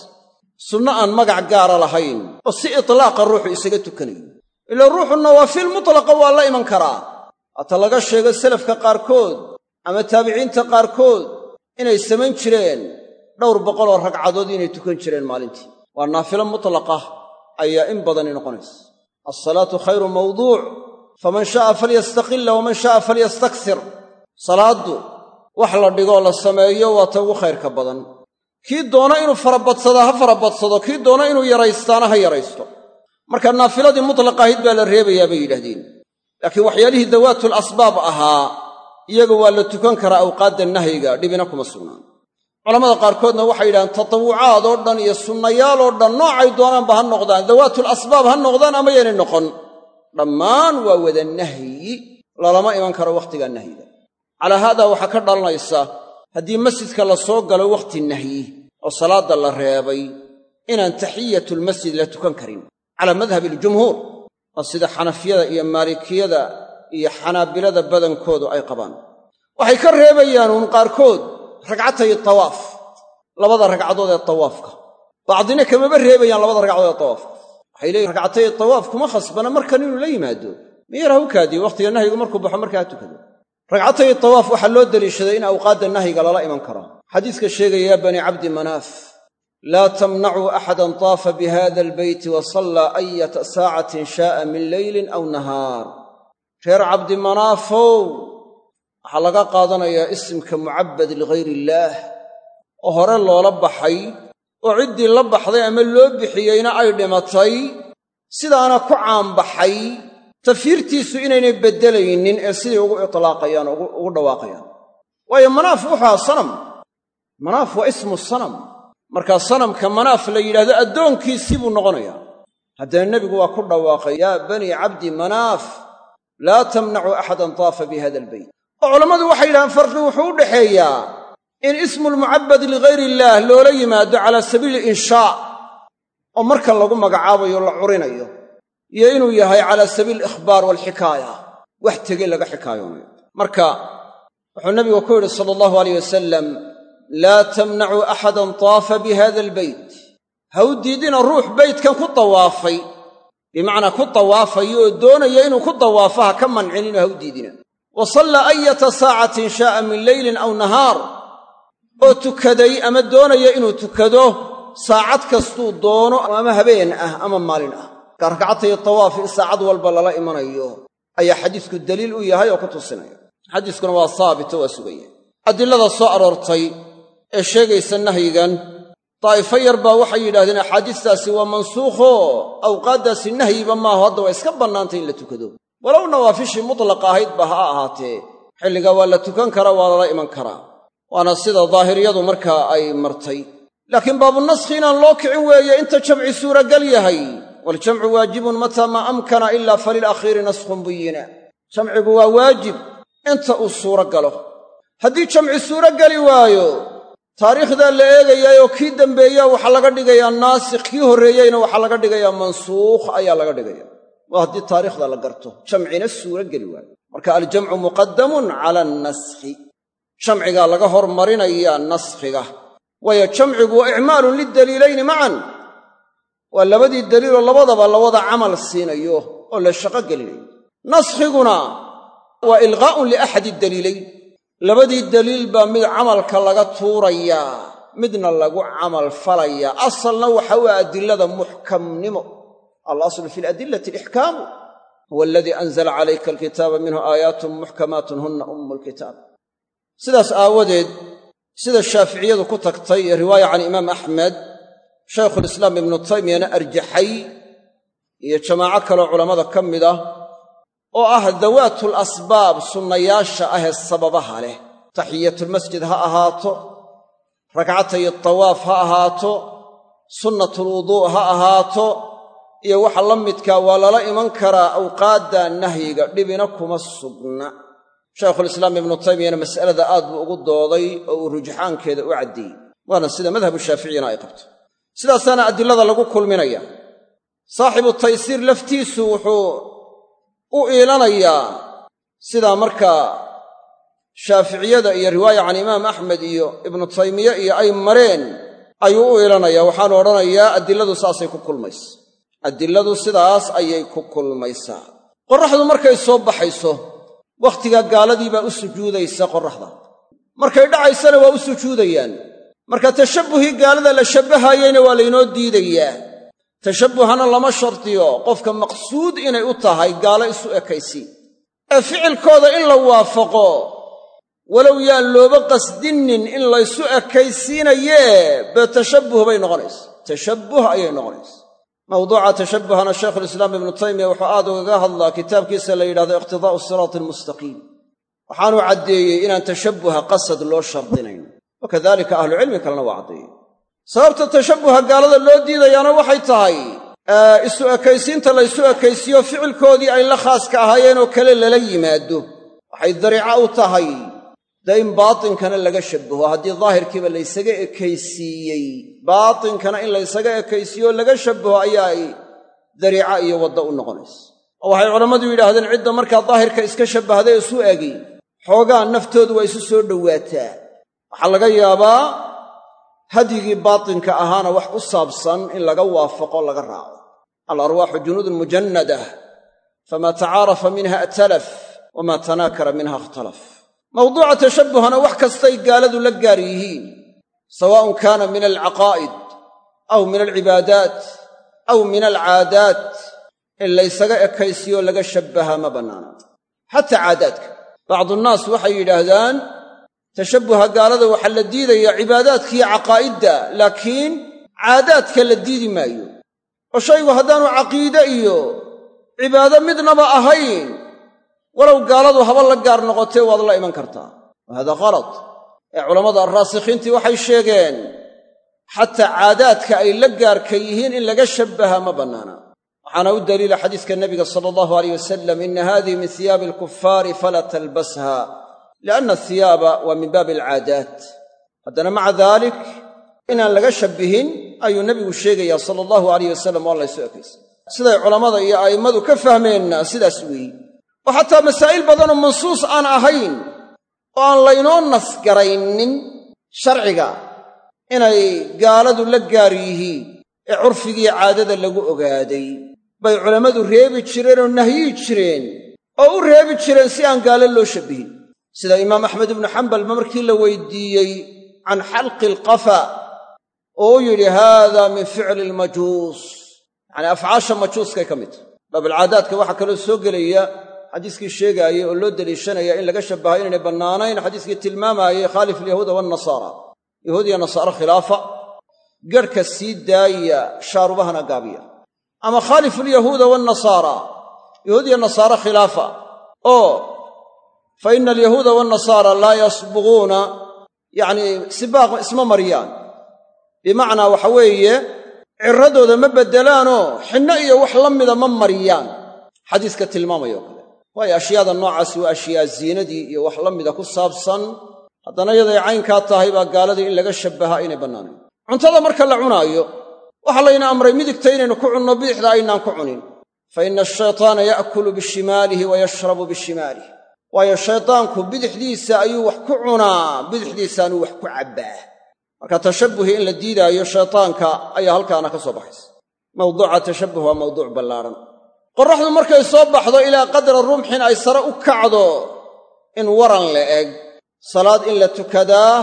sunno aan magac gaara lahayn oo si itlaaqa ruuxu isaga tukanayo ilaa ruuxu nawaafil mutlaqa waa la iman karaa. Haata laga sheego selafka qaarkood ama taabiciinta qaarkood inay samayn jireen dhowr boqoloo ragcadood inay tukan jireen maalintii. Waa naafilo mutlaqa ayaa in badani noqonaysa alsalaatu khayru mawduuc faman sha'a falyastaqilla waman sha'a falyastaksir salaaddu wax la dhigoo la sameeyo waa ta ugu khayrka badan. Kii doona inuu farabadsadaa ha farabadsado. Kii doona inuu yaraystaana ha yaraysto. Marka naafiladii mutlaqa ahayd baa la reebayaa bay yidhahdeen laakiin waxyaalihii dawaatul asbaab ahaa iyaga waa la tukan karaa awqaadda nahyiga dhibina kuma sugnaan culamada qaarkoodna waxay yidhahdeen tatawucaad oo dhan iyo sunnayaal oo dhan noocay doonaanba ha noqdaan dawaatul asbaab ha noqdaan ama yaynay noqon. Dhammaan waa wada nahyi. Lalama iman karo wakhtigaa nahyiga. Calaa haadaa waxaa ka dhalanaysa haddii masjidka la soo galo wakhti nahyi oo salaadda la reebay inaan taxiyatulmasjid la tukan karin. Calaa madhabi aljumhuur waa sida xanafiyada iyo maalikiyada iyo xanaabilada badankoodu ay qabaan. Waxay ka reebayaan uun qaarkood ragcatay tawaaf. Labada ragcadood ee tawaafka. Bacdina kamaba reebayaan labada ragcadood ee tawaafka. Waxay leeyihiin ragcatay tawaaf kuma khasbana markan inuu la yimaado. Miyar ha u kaadiyo wakhtiga nahyigu markuu baxo markaa tukado. Ragcatay tawaaf waxaa loo deliishaday in awqaadda nahyiga lala iman karo. Xadiiska sheegaya yaa banii cabdi manaaf laa tamnacuu axadan taafa bihada albeyti wa sallaa ayata saacatin shaa'a min leylin aw nahaar. Reer cabdimanaafow waxaa laga qaadanayaa isimka mucabbad ligayr illaah oo hore loola baxay oo ciddii la baxday ama loo bixiyeyna ay dhimatay sidaana ku caanbaxay tafiirtiisu inaynay beddelaynin ee sidii ugu itlaaqayaan ugu dhawaaqayaan. Waayo manaaf wuxuu ahaa sanam manaaf waa ismu sanam. Markaa sanamka manaaf la yidhahdo addoonkiisii buu noqonayaa haddana nebigu waa ku dhawaaqay yaa banii cabdi manaaf laa tamnacuu axadan taafa bi hada albeyt oo culammadu waxay yidhahdeen farqi wuxuu u dhaxeeyaa in ismulmucabbad ligayr illaah loola yimaado calaa sabiili inshaa oo marka lagu magacaabayo la curinayo iyo inuu yahay calaa sabiili ikhbaar waalxikaaya wax tegey laga xikaayoonayo marka wuxuu nabigu ku yidhi sala allahu alayh wasalam laa tamnacuu axadan taafa bi hada albeyt ha u diidina ruux beytkan ku tawaafay bimacnaa ku tawaafayo oo doonaya inuu ku tawaafo ha ka mancinino ha u diidina wa sallaa ayata saacatin shaa'a min leylin aw nahaar oo tukaday ama doonaya inuu tukado saacad kastuu doono ama habeen ah ama maalin ah. Marka rakcatay tawaaf in saacad walba lala imanayo ayaa xadiisku daliil u yahay oo ku tusinaya xadiiskuna waa saabito waa sugaya adilada soo aroortay ee sheegaysa nahyigan daa'ifo yar baa waxay yidhahdeen axaadiistaasi waa mansuukho awqaaddaasi nahyiba maaho hadda waa iska bannaantay in la tukado walow nawaafishii mutlaqa ahaydba ha ahaatee xilligaa waa la tukan karaa waa lala iman karaa waana sida daahiriyadu markaa ay martay. Laakiin baabunaskhi inaan loo kicin weeye inta jamci suuragal yahay. Waljamcu waajibun mataa maa amkana ilaa falilakhiiri naskhun buyina. Jamcigu waa waajib inta uu suuro galo haddii jamci suuro geli waayo taariikhdaa la eegayaayoo kii dambeeyaa waxaa laga dhigayaa naasikh kii horreeyeyna waxaa laga dhigayaa mansuukh ayaa laga dhigaya waa haddii taariikhda la garto jamcina suuro geli waayo. Marka aljamcu muqadamun cala annaskhi. Jamcigaa laga hormarinayaa naskhiga. Waayo jamcigu waa icmaalun lidaliilayni macan. Waa labadii daliiloo labadaba la wada camal siinayo oo la shaqo gelinayo. Naskhiguna waa ilqaa'un liaxadi daliilayn. Labadii daliil baa mid camalka laga tuurayaa midna lagu camal falayaa asalna waxa waa adilada muxkamnimo alaslu fi aladilati alixkaamu huwa aladii anzala calayka alkitaaba minhu aayaatun muxkamaatun hunna ummu lkitaab sidaas aawadeed sida shaaficiyadu ku tagtay ee riwaaya can imaam axmed shaykhulislaam ibnu taymiyana arjaxay iyo jamaaco kaloo culammada ka mid ah oo ah dawaatul asbaab sunnayaasha ahee sababaha leh taxiyatulmasjid ha ahaato rakcatay tawaaf ha ahaato sunnatulwuduu' ha ahaato iyo waxa la midkaa waa lala iman karaa awqaadda nahyiga dhibina kuma sugna. Shaykhulislaam ibnu taymiyana mas'alada aad buu ugu dooday oo uu rujxaankeeda u caddeeyey waana sida madhabu shaaficiyana ay qabto. Sidaasaana adilada lagu kulminaya. Saaxibu taysiir laftiisu wuxuu u iilanayaa sidaa markaa shaaficiyada iyo riwaaya can imaam axmed iyo ibnu taymiye iyo ay mareen ayuu u iilanayaa. Waxaanu odhanayaa adiladu saasay ku kulmaysa adiladu sidaas ayay ku kulmaysaa. Qorraxdu markay soo baxayso wakhtigaa gaaladii baa u sujuudaysa qorraxda. Markay dhacaysana waa u sujuudayaan. Marka tashabbuhii gaalada la shabbahayeyna waa laynoo diidayaa. Tashabbuhana lama shardiyo qofka maqsuud inay u tahay gaalo isu ekaysiin ee ficilkooda in la waafaqo walow yaan looba qasdinnin in laysu ekaysiinayee bee tashabbuh bay noqonaysa tashabbuh ayay noqonaysa mawduuca tashabbuhana shaykhulislaam ibnu taymiya wuxuu aad ugaga hadlaa kitaabkiisa la yidhahdo iqtidaa'u siraati almustaqiim waxaanuu caddeeyey inaan tashabbuha qasad loo shardinayn wa kadalika ahlucilmi kalena waa caddeeyey. Sababta tashabbuha gaalada loo diidayaana waxay tahay isu ekaysiinta laysu ekaysiiyo ficilkoodii ay la khaaska ahaayeenoo kale lala yimaado. Waxay dariico u tahay dee in baatinkana laga shabbaho haddii daahirkiiba laysaga ekaysiiyey. Baatinkana in laysaga ekaysiiyo laga shabbaho ayaa ay dariico iyo wadda u noqonaysa. Oo waxay culammadu yidhaahdeen cidda markaa daahirka iska shabbahda ee isu egi xoogaa naftoodu waa isu soo dhowaataa. Waxaa laga yaabaa hadyigii baatinka ahaana wax ku saabsan in laga waafaqo laga raaco. Alarwaaxu junuudun mujannadah famaa tacaarafa minha atalaf wamaa tanaakara minha ikhtalaf mawduuca tashabbuhana wax kastay gaaladu la gaar yihiin. Sawaa'un kaana min alcaqaa'id aw min alcibaadaat aw min alcaadaat. In laysaga ekaysiyo laga shabbahaa ma bannaana. Xataa caadaadka. Bacdunaas waxay yidhaahdaan tashabbuha gaalada waxaa la diidayaa cibaadaadkiiyo caqaa'idda laakiin caadaadka la diidi maayo. Oo shaygu haddaanu caqiide iyo cibaado midnaba ahayn walow gaaladu haba la gaar noqotee waad la iman kartaa. Wa hada qalad ee culammada arraasikhiintii waxay sheegeen xataa caadaadka ay la gaarka yihiin in laga shabbaha ma bannaana. Waxaana u daliila xadiiska nabiga sala allahu alayh wasalam ina hadihi min hiyaabi alkufaari falaa talbasha lianna ahiyaaba waa min baabi alcaadaat haddana maca daalik inaan laga shabbihin ayuu nebigu sheegayaa sala allahu alayh wasalam waa laysu ekaysa. Siday culammada iyo a'immadu ka fahmeenna sidaas weeyi oo xataa masaa'il badanoo mansuus aan ahayn oo aan laynoo nasgaraynin sharciga inay gaaladu la gaar yihiin ee curfigii caadada lagu ogaaday. Bay culammadu reebi jireen oo nahyi jireen oo u reebi jireen si aan gaalo loo shabbihin. Sida imaam axmed ibnu xambalba markii la weydiiyey can xalqi alqafa oo u yidhi haada min ficli almajuus. Yacanii afcaasha majuuskay ka mid. Tahy baabalcaadaadka waxaa kaloo soo gelaya xadiiskii sheegaayey oo loo deliishanaya in laga shabbaha inaynay bannaanayn xadiiskii tilmaamaayey khaalif alyahuuda waannasaara yahuud iyo nasaare khilaafa. Garhka sii daaya shaarubahana gaabiya. Ama khaalifu alyahuuda waannasaara yahuud iyo nasaare khilaafa. Oo fa ina alyahuuda waannasaara laa yasbuguuna yacnii sibaaq isma mariyaan. Bimacnaa waxa weeye ciradooda ma beddelaanoo xinno iyo wax la mida ma mariyaan. Xadiiska tilmaamayo waayo ashyaada noocaasi waa ashyaa ziinadii iyo wax la mida ku saabsan. Haddana yaday caynkaa tahay baa gaaladii in laga shabbahaa aynay bannaanayn. Cuntada marka la cunaayo waxaa layna amray midigta inaynu ku cunno bidixda aynaan ku cunin. Fa ina ashaytaana ya'kulu bishimaalihi wa yashrabu bishimaalih waayo shaydaanku bidixdiisa ayuu wax ku cunaa bidixdiisaanuu wax ku cabbaa. Marka tashabbuhi in la diidaayo shaytaanka ayaa halkaana ka soo baxaysa. Mawduuca tashabbuh waa mawduuc ballaadhan qorraxdu markay soo baxdo ilaa qadra rumxin ay sare u kacdo in waran la eg. Salaad in la tukadaa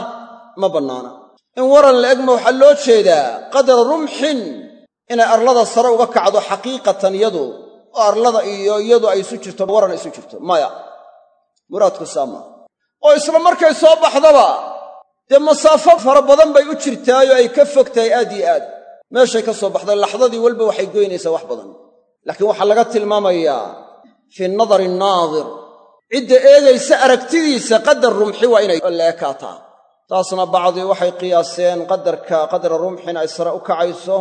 ma bannaana. In waran la eg ma waxaa loo jeedaa qadra rumxin inay arlada sare uga kacdo xaqiiqatan yadu oo arlada iyo iyadu ay isu jirto waran isu jirto. Maya muraadku saa maa oo isla markay soo baxdaba dee masaafo fara badan bay u jirtaayoo ay ka fog tahay aad iyo aad. Meeshay ka soo baxday laxdadii walba waxay goynaysaa wax badan laakiin waxaa laga tilmaamayaa fii nadari naadir cidda eegaysa aragtidiisa qadar rumxi waa inay la ekaataa taasna bacdii waxay qiyaaseen qadarka qadra rumxin ay sare u kacayso.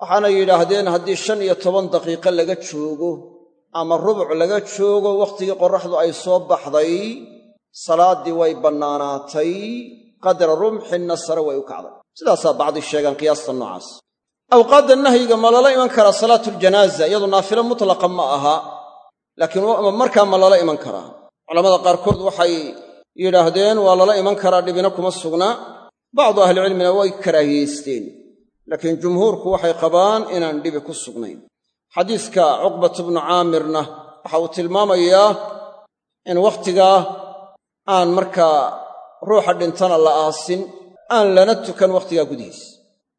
Waxaana yidhaahdeen haddii shan iyo toban daqiiqo laga joogo ama rubuc laga joogo wakhtigii qorraxdu ay soo baxday salaaddii way bannaanaatay qadra rumxinna sare way u kacday. Sidaasaa bacdi sheegaan qiyaasta noocaas awqaadda nahyiga ma lala iman karaa salaatuljanaaza iyadu naafilo mutlaqa ma aha laakiin markaa ma lala iman karaa culamada qaarkood waxay yidhaahdeen waa lala iman karaa dhibina kuma sugna. Bacdu ahlicilmina way karaahiyeysteen laakiin jumhuurku waxay qabaan inaan dhibi ku sugnayn. Xadiiska cuqbat bnu caamirna waxa uu tilmaamayaa in wakhtigaa aan markaa ruuxa dhintana la aasin aan lana tukan wakhtigaa gudihiisa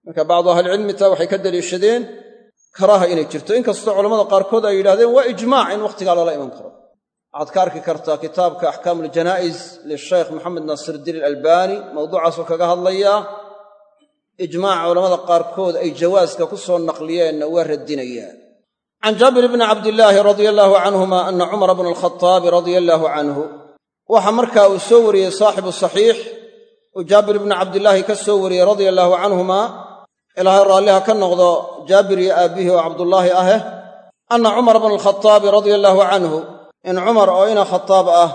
marka bacdu ahlicilmi taa waxay ka daliishadeen karaaha inay jirto. Inkastoo culammada qaarkood ay yidhahdeen waa ijmaac in wakhtigaa lala iman karo. Waxaad ka arki kartaa kitaabka axkaamu aljanaa'is lishaykh moxamed naasirdiin alalbani mawduucaasoo kaga hadlayaa. Ijmaac culammada qaarkood ay jawaaska ku soo naqliyeenna waa radinayaa can jaabir bni cabdillaahi radia allaahu canhuma ana cumara bna alkhataabi radia allaahu canhu waxaa markaa uu soo wariyey saaxibu saxiix uu jaabir bni cabdillaahi ka soo wariyey radia allaahu canhuma ilaahay raalliha ka noqdo jaabir iyo aabbihii oo cabdullaahi aheh anna cumara bna alkhataabi radia allaahu canhu in cumar oo ina khataab ah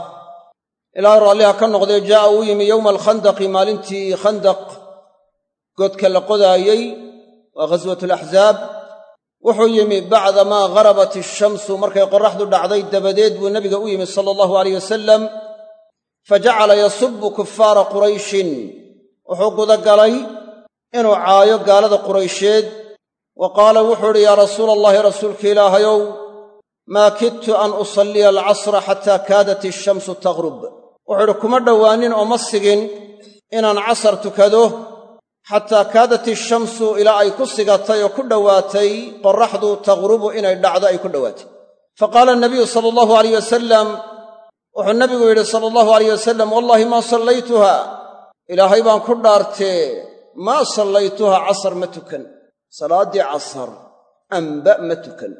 ilaahay raalliha ka noqdee jaa'a uu yimi yowma alkhandaqi maalintii khandaq godka la qodaayey waa ghaswat alaxzaab wuxuu yimi bacda maa gharabat ishamsu markay qorraxdu dhacday dabadeed buu nebiga u yimi sala allahu alayh wasalam fa jacala yasubu kufaara qurayshin wuxuu gudagalay inuu caayo gaalada quraysheed. Wa qaala wuxuu idhi yaa rasuula allahi rasuulka ilaahayow maa kidtu an usalliya alcasra xataa kaadat ishamsu taghrub. Wuxuu idhi kuma dhowaanin oo ma sigin inaan casar tukado xataa kaadat ishamsu ilaa ay ku sigatay oo ku dhowaatay qorraxdu taqrubu inay dhacdo ay ku dhowaatay. Fa qaala nabiyu sala allahu alayh wasalam wuxuu nabigu yidhi sala allahu alayh wasalam wallahi maa sallaytuha ilaahay baan ku dhaartee maa sallaytuha casar ma tukan salaaddii casar amba ma tukan.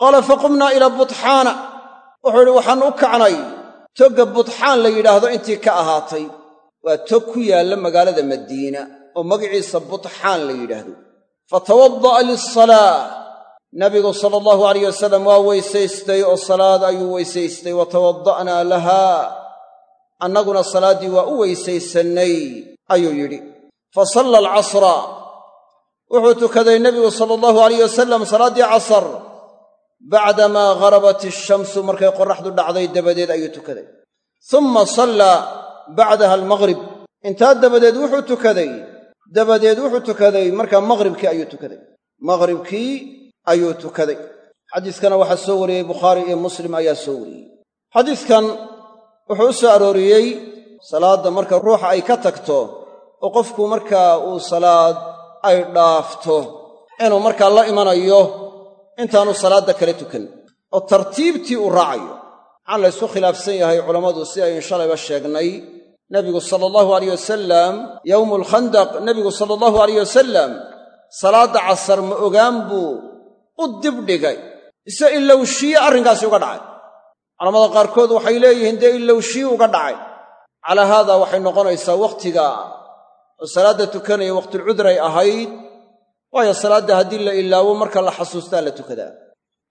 Qaala faqumnaa ilaa butxaana. Wuxuu yidhi waxaan u kacnay. Togga butxaan la yidhaahdo intii ka ahaatay. Waa tog ku yaalla magaalada madiina oo magaciisa butxaan la yidhaahdo. Fatawada'a lisalaa nabigu sala allahu alayh wasalam waa weysaystay oo salaad ayuu weysaystay wa tawadda'naa lahaa. Annaguna salaaddii waa u weysaysannay ayuu yidhi fa salla alcasra. Wuxuu tukaday nebigu sala allahu alayh wasalam salaaddii casar bacdamaa gharabat ishamsu markay qorraxdu dhacday dabadeed ayuu tukaday. Summa sallaa bacdaha almaghrib. Intaa dabadeed wuxuu tukaday dabadeed wuxuu tukaday markaa maqhribkii ayuu tukaday. Maqhribkii ayuu tukaday. Xadiiskana waxaa soo wariyey bukhaari iyo muslim ayaa soo wariyey. Xadiiskan wuxuu u soo arooriyey salaadda marka ruuxa ay ka tagto oo qofku markaa uu salaad ay dhaafto inuu markaa la imanayo intaanu salaadda kala tukan oo tartiibtii uu raacayo. Waxaan la ysku khilaafsan yahay culammadu si aynu shalayba sheegnay nebigu sala allahu alayh wasalam yowmu alkhandaq nebigu sala allahu alayh wasalam salaadda casar ma ogaan buu u dibdhigay ise ilowshiye arrinkaasi uga dhacay. Culamada qaarkood waxay leeyihiin dee ilowshiye uga dhacay. Calaa haada waxay noqonaysaa wakhtiga oo salaadda tukanaya waqtilcudray ahayd waayo salaadda haddii la ilaawo marka la xasuustaa la tukadaa.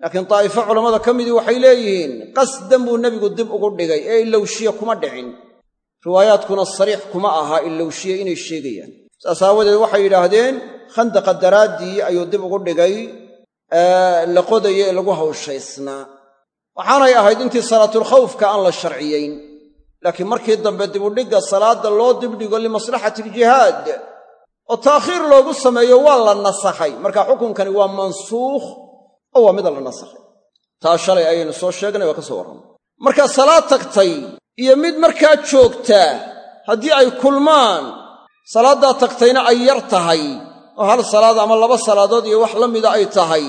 Laakiin daa'ifo culammada ka midii waxay leeyihiin qasdan buu nebigu dib ugu dhigay ee ilowshiye kuma dhicin. Riwaayaadkuna sariix kuma aha ilowshiye inay sheegayaan. Saas aawadeed waxay yidhaahdeen khandaqa daraaddii ayuu dib ugu dhigay la qodaye ee lagu hawshaysnaa. Waxaanay ahayd intii salaatulkhawfka aan la sharciyayn laakiin markii dambe dibudhigga salaadda loo dibdhigo limaslaxati aljihaad oo taakhiir loogu sameeyo waa la nasakhay. Marka xukunkani waa mansuukh oo waa mida la nasakhay. Taa shalay ayaynu soo sheegnay waa ka soo warramay. Marka salaad tagtay iyo mid markaa joogtaa haddii ay kulmaan salaaddaa tagtayna ay yar tahay oo hal salaad ama laba salaadood iyo wax la mida ay tahay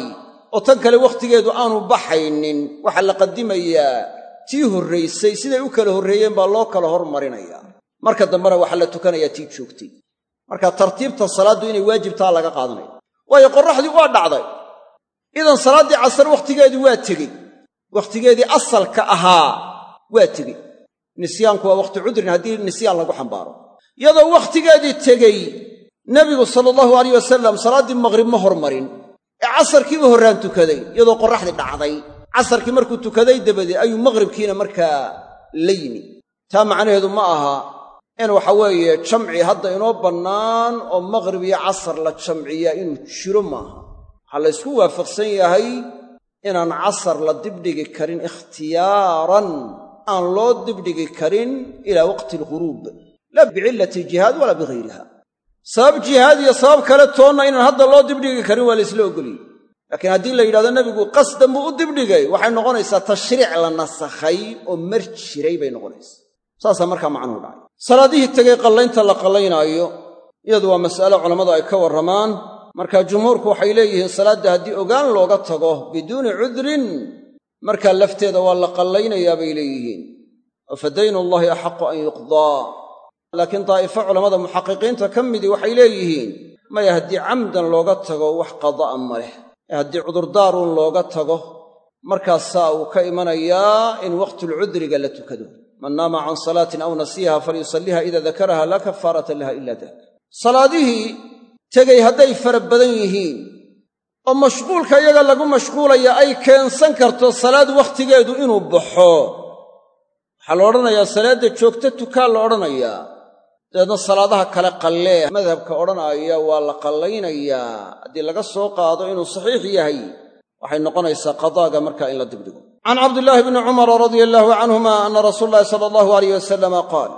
oo tan kale wakhtigeedu aanu baxaynin waxaa la qadimayaa tii horraysay siday u kala horreeyeen baa loo kala hormarinayaa marka dambena waxaa la tukanayaa tii joogtay. Marka tartiibta salaaddu inay waajibtaa laga qaadanaya. Waayo qorraxdii waa dhacday. Idan salaaddii casar wakhtigeedii waa tegey. Wakhtigeedii asalka ahaa waa tegey. Nisyaanku waa wakhti cudrin haddii nisyaan lagu xambaaro. Iyadoo wakhtigeedii tegey nebigu sala allahu alayh wasalam salaaddii maqhrib ma hormarin. Ee casarkiiba horraan tukaday iyadoo qorraxdii dhacday casarkii markuu tukaday dabadeed ayuu maqhribkiina markaa la yimi. Taa macnaheedu ma aha in waxa weeye jamci hadda inoo bannaan oo maqhrib iyo casar la jamciyaa inuu jiro maaha. Waxaa la ysku waafaqsan yahay inaan casar la dibdhigi karin ikhtiyaaran aan loo dibdhigi karin ilaa waqti alghuruub laa bicillati jihaad walaa bihayriha sabab jihaad iyo sabab kale toonna inaan hadda loo dibdhigi karin waa laysla ogoliyey laakiin haddii la yidhahdo nebigu qasdan buu u dibdhigay. Waxay noqonaysaa tashriic la nasakhay oo mar jiray bay noqonaysaa. Saasaa markaa macnuhu dhacay salaadihii tegey qallaynta la qallaynaayo iyadu waa mas'alo culammadu ay ka warramaan. Marka jumhuurku waxay leeyihiin salaadda haddii ogaan looga tago biduuni cudrin markaa lafteeda waa la qallaynayaa bay leeyihiin. Oo fa daynullahi axaqu an yuqdaa. Laakiin daa'ifo culammada muxaqiqiinta ka midii waxay leeyihiin maya haddii camdan looga tago wax qada'a ma leh haddii cudurdaaruun looga tago markaasaa uu ka imanayaa in waqtulcudriga la tukado. Man naama can salaatin aw nasiyaha falyusalliha ida dakaraha laa kafaarata laha ila dak salaadihii tegey hadday fara badan yihiin oo mashquulka iyaga lagu mashquulaya ay keensan karto salaad wakhtigeedu inuu baxo. Waxaa la odhanayaa salaadda joogta tukaa la odhanayaa dabeedna salaadaha kale qallee madhabka odhanaya waa la qallaynayaa. Haddii laga soo qaado inuu saxiix yahay waxay noqonaysaa qadaaga markaa in la dibdhigo can cabdillaahi bni cumara radia allaahu canhuma anna rasuula llahi sala allahu alayh wasalama qaal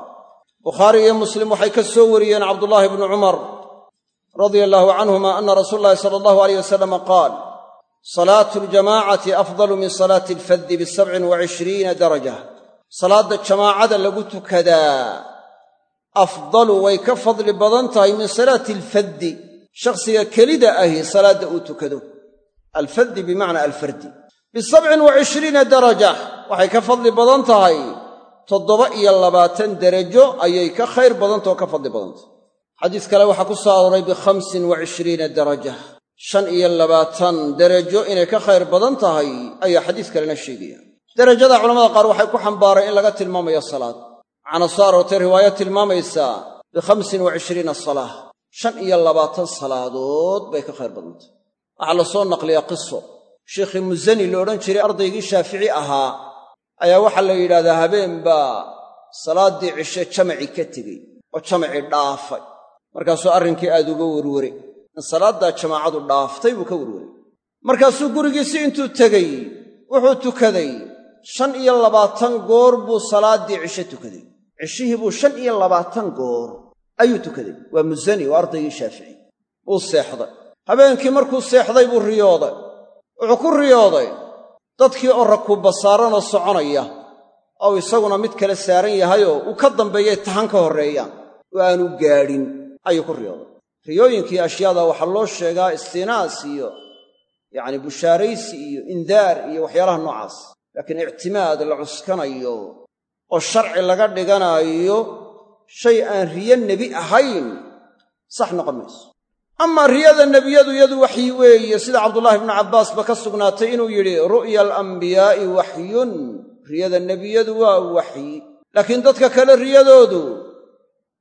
bukhaari iyo muslim waxay ka soo wariyeen cabdullaahi bni cumar radia allaahu canhuma anna rasuula llahi sala allahu alayh wasalama qaal salaatu ljamaacati afdalu min salaati alfaddi bisabcin wa cishriina daraja. Salaadda jamaacada lagu tukadaa afdalu way ka fadli badan tahay min salaati alfaddi. Shakhsiga kelida ahi salaadda uu tukado. Alfaddi bimacnaa alfardi. Bisabcin wa cishriina daraja. Waxay ka fadli badan tahay. Toddoba iyo labaatan derajo ayay ka khayr badantah oo ka fadli badantah xadiis kale waxaa ku soo arooray bikhamsin wa daraja. Shan iyo labaatan derajo inay ka khayr badan tahay ayaa xadiis kalena sheegaya. Derajada culamada qaar waxay ku xambaareen in laga tilmaamayo salaad waxaana soo aroortay riwaayo tilmaamaysaa bikhamsin wa cishriina salaah. Shan iyo labaatan salaadood bay ka khayr badantah waxaa la soo naqliyaa qiso. Sheikhii musani la odhan jiray ardaygii shaafici ahaa ayaa waxaa la yidhahdaa habeen baa salaaddii cishe jamaci ka tegey oo jamaci dhaafay. Markaasuu arrinkii aad uga werware in salaaddaa jamaacadu dhaaftay buu ka werwaray markaasuu gurigiisii intuu tegey wuxuu tukaday. Shan iyo labaatan goor buu salaaddii cishe tukaday cishihii buu shan iyo labaatan goor ayuu tukaday. Waa musani waa ardaygii shaafici. Wuu seexday. Habeenkii markuu seexday buu riyooday. Wuxuu ku riyooday dadkii oo rakuubba saaranoo soconaya ou isaguna mid kale saaran yahayoo uu ka dambeeyay tahan ka horreeyaan oo aanu gaadhin ayuu ku riyooday. Riyooyinkii ashyaada waxaa loo sheegaa istinaas iyo yacni bushaaraysi iyo indaar iyo waxyaalaha noocaas. Laakiin ictimaad la cuskanayo oo sharci laga dhiganaayo shay aan riyo nebi ahayn sax noqon mayso. Amaa riyada nebiyadu iyadu waxyi weeye sida cabdullaahi ibnu cabbaasba ka sugnaatay inuu yidhi ru'ya alambiyaa'i waxyun. Riyada nebiyadu waa waxyi. Laakiin dadka kale riyadoodu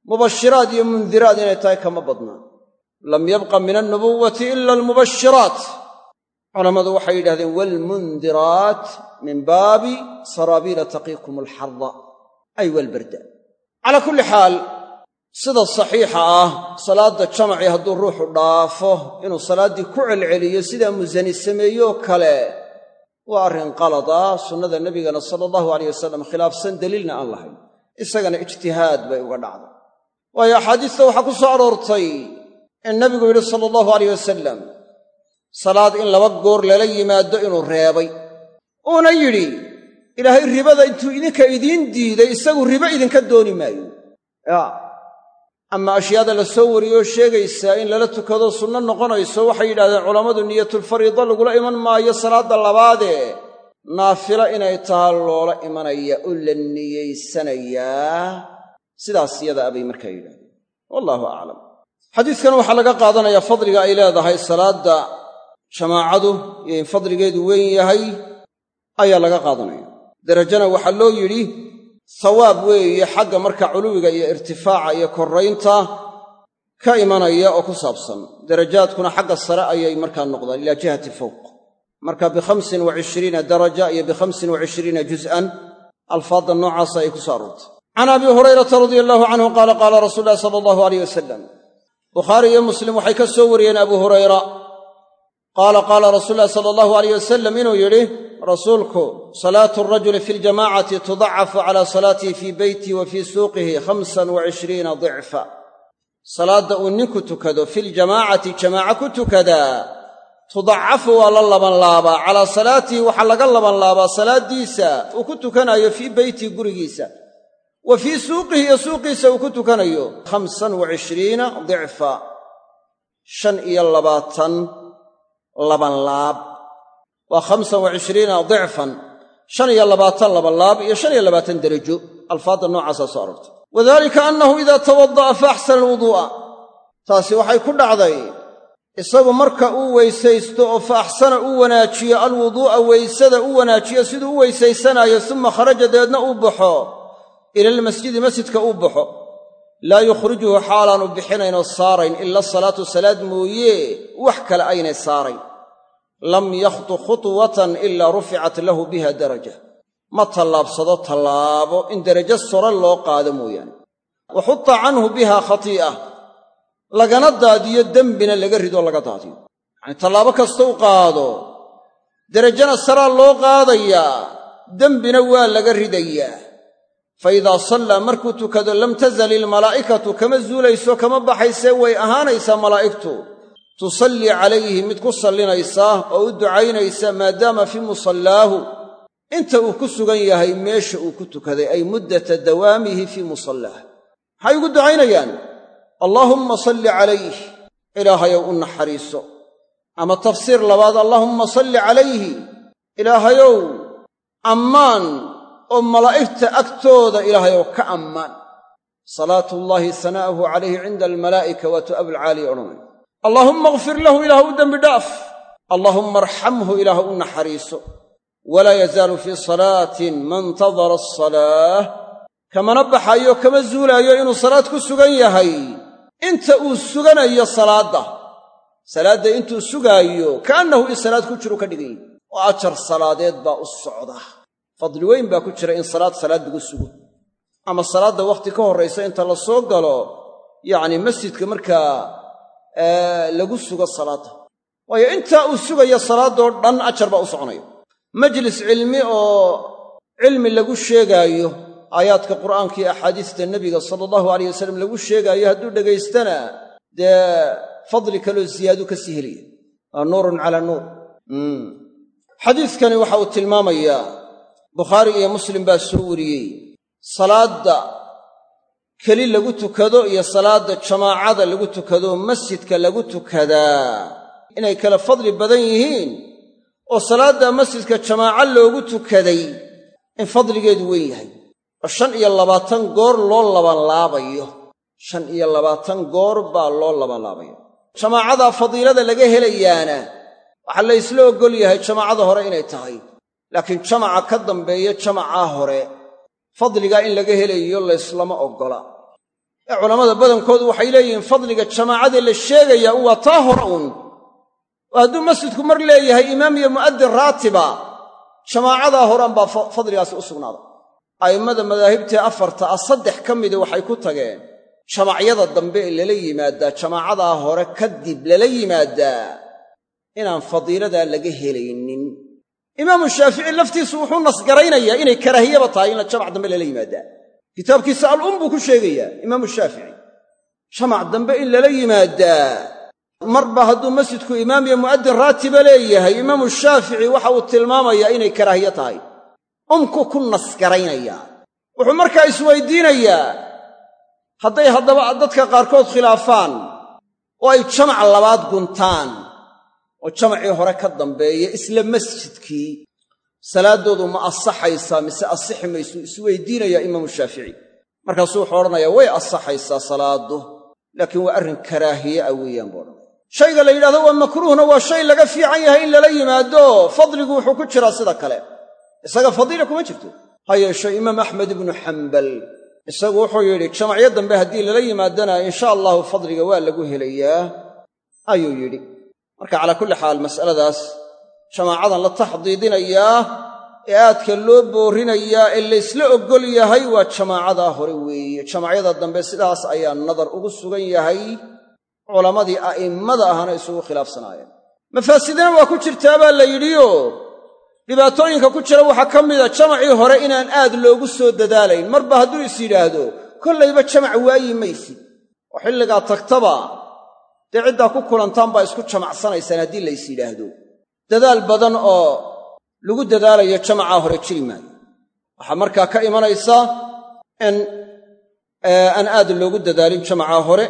mubashiraad iyo mundiraad inay tahay kama badnaa lam yabqa min alnubuwati ila almubashiraat. Culammadu waxay yidhahdeen waalmundiraat min baabi saraabiila taqiikum alxarda ay walbarda. Calaa kulli xaal sida saxiixa ah salaadda jamacii hadduu ruuxu dhaafo inuu salaaddii ku celceliyo sidaa musani sameeyoo kale waa arrin qalada sunnada nebigana sala allahu alayh wasalam khilaafsan daliilna aan lahayn. Isagana ijtihaad bay uga dhacday. Waayo axaadiista waxaa ku soo aroortay in nebigu yidhi sala allahu alayh wasalam salaad in laba goor lala yimaado inuu reebay uuna yidhi ilaahay ribada intuu idinka idiin diiday isagu ribo idinka dooni maayo. Yaa ama ashyaada la soo wariyoo sheegaysaa in lala tukado sunno noqonayso waxay yidhahdeen culammadu niyatulfariida lagula iman maayo salaadda labaadee naafilo inay taha loola imanaya oo la niyaysanayaa sidaas yada abay markaa yidhahdeen wallaahu aclam. Xadiidkan waxaa laga qaadanayaa fadliga ay leedahay salaadda jamaacadu iyo in fadligeedu weyn yahay ayaa laga qaadanaya. Derajana waxaa loo yidhi sawaab weeye xagga marka culuwiga iyo irtifaaca iyo koraynta ka imanaya oo ku saabsan. Darajaadkuna xagga sare ayay markaa noqdaan ilaa jihati fawq. Marka bikhamsin wa cishriina daraja iyo bikhamsin wa cishriina juz'an alfaadda noocaasa ay ku soo aroortay. Can abi hurayrata radia allahu canhu qaala qaala rasuulu ulahi sala allahu aleyh wasalam bukhaari iyo muslim waxay ka soo wariyeen abu hurayra qaala qaala rasuulu ulahi sala allahu aleyh wasalam inuu yidhi rasuulku salaatu alrajuli fi ljamacati tudacafu cala salaatihi fii beytihi wa fii suuqihi khamsan wa cishriina dicfa salaadda uu ninku tukado filjamaacati jamaaca ku tukadaa tudacafu waa la labanlaabaa calaa salaatihi waxaa laga labanlaabaa salaaddiisa uu ku tukanayo fii beytihi gurigiisa wa fii suuqihi iyo suuqiisa uu ku tukanayo khamsan wa cishriina dicfa shan iyo labaatan labanlaab waa khamsan wa dicfan. Shan iyo labaatan labanlaab iyo shan iyo labaatan derajo alfaadda noocaasaa soo arortay wadalika annahu idaa tawada'a fa axsana alwuduu'a taasi waxay ku dhacday isagu marka uu weysaysto oo fa axsana uu wanaajiyo alwuduu'a weysada u wanaajiyo siduu u weysaysanaayo suma kharaja dabeedna uu baxo. Ila almasjidi masjidka uu baxo laa yukhrijuhu xaalaanu bixinaynoo saarayn ila salaatu salaad mooye wax kale aynay saarayn. Lam yakhtu khutwatan ilaa ruficat lahu biha daraja. Ma tallaabsado tallaabo in derajo sore loo qaado mooyaane. Wa xuta canhu biha khatii'a. Lagana daadiyo dembina laga ridoo laga daadiyo. Yacanii tallaabo kasta u qaado derajana saraa loo qaadayaa dembina waa laga ridayaa fa idaa sallaa markuu tukado lam tazal ilmalaa'ikatu kama zuulayso kama baxaysee way ahaanaysaa malaa'igtu tusallii calayhi mid ku sallinaysa oo u ducaynaysa maadaama fii musallaahu inta uu ku sugan yahay meesha uu ku tukaday ay muddata dawaamihi fii musallaah maxay ugu ducaynayaan allaahumma salli calayh ilaahayow u naxariiso ama tafsiir labaad allaahumma salli calayhi ilaahayow ammaan oo malaa'igta agtooda ilaahayow ka ammaan. Salaatullaahi sanaa'uhu calayhi cinda almalaa'ika waatuu abulcaaliya odhanay allaahumma akfir lahu ilaah u dembi dhaaf. Allaahumma arxamhu ilaah u naxariiso. Walaa yazaalu fii salaatin mantadara asalaah kamana baxayo kama zuulaayo inuu salaad ku sugan yahay. Inta uu suganayo salaadda salaadda intuu sugaayo kaannahu in salaad ku jiru ka dhigan yahy oo ajar salaadeed baa u socda fadli weyn baa ku jira in salaad salaad lagu sugo. Ama salaadda wakhti ka horraysa inta la soo galo yacni masjidka markaa lagu sugo salaadda. Waayo intaa uu sugayo salaadoo dhan ajar baa u soconaya majlis cilmi oo cilmi lagu sheegaayo aayaadka qur'aanka iyo axaadiista nebiga sala allahu alayh wasalam lagu sheegaayo hadduu dhegaystana dee fadli kaloo siyaadu ka sii helaya nuurun calaa nuur. Xadiidkani waxa uu tilmaamayaa bukhaari iyo muslim baa soo wariyey. Salaadda keli lagu tukado iyo salaadda jamaacada lagu tukado masjidka lagu tukadaa inay kala fadli badan yihiin oo salaadda masjidka jamaaco loogu tukaday in fadligeedu weyn yahay. Oo shan iyo labaatan goor loo labanlaabayo. Shan iyo labaatan goor baa loo labanlaabaya jamaacadaa fadiilada laga helayaana waxaa la ysla oggol yahay jamaacada hore inay tahay laakiin jamaca ka dambeeya jamacaa hore fadligaa in laga helayo layslama oggola. Ee culammada badankoodu waxay leeyihiin fadliga jamaacada la sheegayaa waa taa hore uun. Oo hadduu masjidku mar leeyahay imaam iyo mu'addin raatiba jamaacadaa horean baa fadligaasi u sugnaaday a'immada madaahibtee afarta ah saddex ka mida waxay ku tageen jamacyada dambe ee lala yimaadaa jamaacadaa hore kadib lala yimaadaa inaan fadiiladaa laga helaynin imaamu shaafici laftiisu wuxuu nasgaraynayaa inay karaahiyaba tahay in jamac dambe lala yimaadaa kitaabkiisa al-um buu ku sheegayaa imaamu shaafici. Jamac dambe in lala yimaadaa marba hadduu masjidku imaam iyo mu'addin raatiba leeyahay imaamu shaafici waxa uu tilmaamayaa inay karaahiyo tahay. Umku ku nasgaraynayaa. Wuxuu markaa isweydiinayaa hadday haddaba dadka qaarkood khilaafaan oo ay jamac labaad guntaan oo jamacii hore ka dambeeya isla masjidkii salaaddoodu ma asaxaysaa mise asixi maysuu isweydiinayaa imaamu shaafici. Markaasuu wuxuu odhanayaa way asaxaysaa salaaddu laakiin waa arrin karaahiye ah weeyaan buu odhanaya shayga la yidhahdo waa makruuhna waa shay laga fiican yahay in lala yimaado. Fadligu wuxuu ku jiraa sida kale. Isaga fadiila kuma jirto. Ha yeeshe imaam axmed ibnu xambal isagu wuxuu yidhi jamacyo dambe haddii lala yimaadana insha allahu fadliga waa lagu helayaa ayuu yidhi marka calaa kulli xaal mas'aladaas jamaacadan la taxdiidinayaa ee aadka loo boorinayaa ee laysla oggol yahay waa jamaacadaa hore weeye. Jamacyada dambe sidaas ayaa nadar ugu sugan yahay culammadii a'immada ahna isugu khilaafsanaayeen. Mafaasidina waa ku jirtaa baa la yidhioo dhibaatooyinka ku jira waxaa ka mida jamacii hore inaan aad loogu soo dadaalayn. Marba hadduu is yidhaahdo kollayba jamac waayi maysid. Oo xilligaa tagtaba dee ciddaa ku kulantaan baa isku jamacsanaysaan haddii lays yidhaahdo. Dadaal badan oo lagu dadaalayo jamacaa hore jiri maayo. Waxaa markaa ka imanaysa in aan aad loogu dadaalin jamacaa hore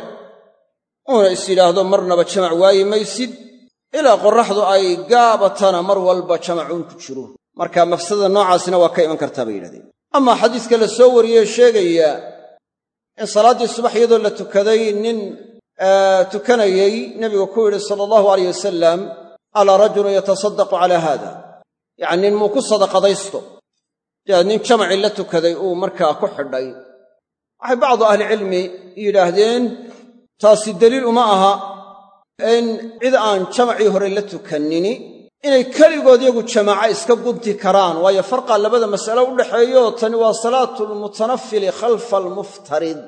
uuna is yidhaahdo marnaba jamac waayi maysid ilaa qorraxdu ay gaabatana mar walba jamacuun ku jiro. Marka mafsadada noocaasina waa ka iman kartaa bay yidhahdeen. Amaa xadiiska la soo wariyey sheegaya in salaaddii subax iyadoo la tukaday nin tukanayey nebigu ku yidhi sala allahu alayh wasalam alaa rajulun yatasaddaqu calaa haada yacni nin muu ku sadaqadaysto. Dabeed nin jamacii la tukaday uu markaa ku xidhay. Waxay bacdu ahlicilmi yidhaahdeen taasi deliil uma aha in cid aan jamacii hore la tukannini inay keligood yagu jamaaco iska gunti karaan waayo farqaa labada mas'alo u dhaxeeyo tani waa salaatu lmutanafili khalfa almuftarid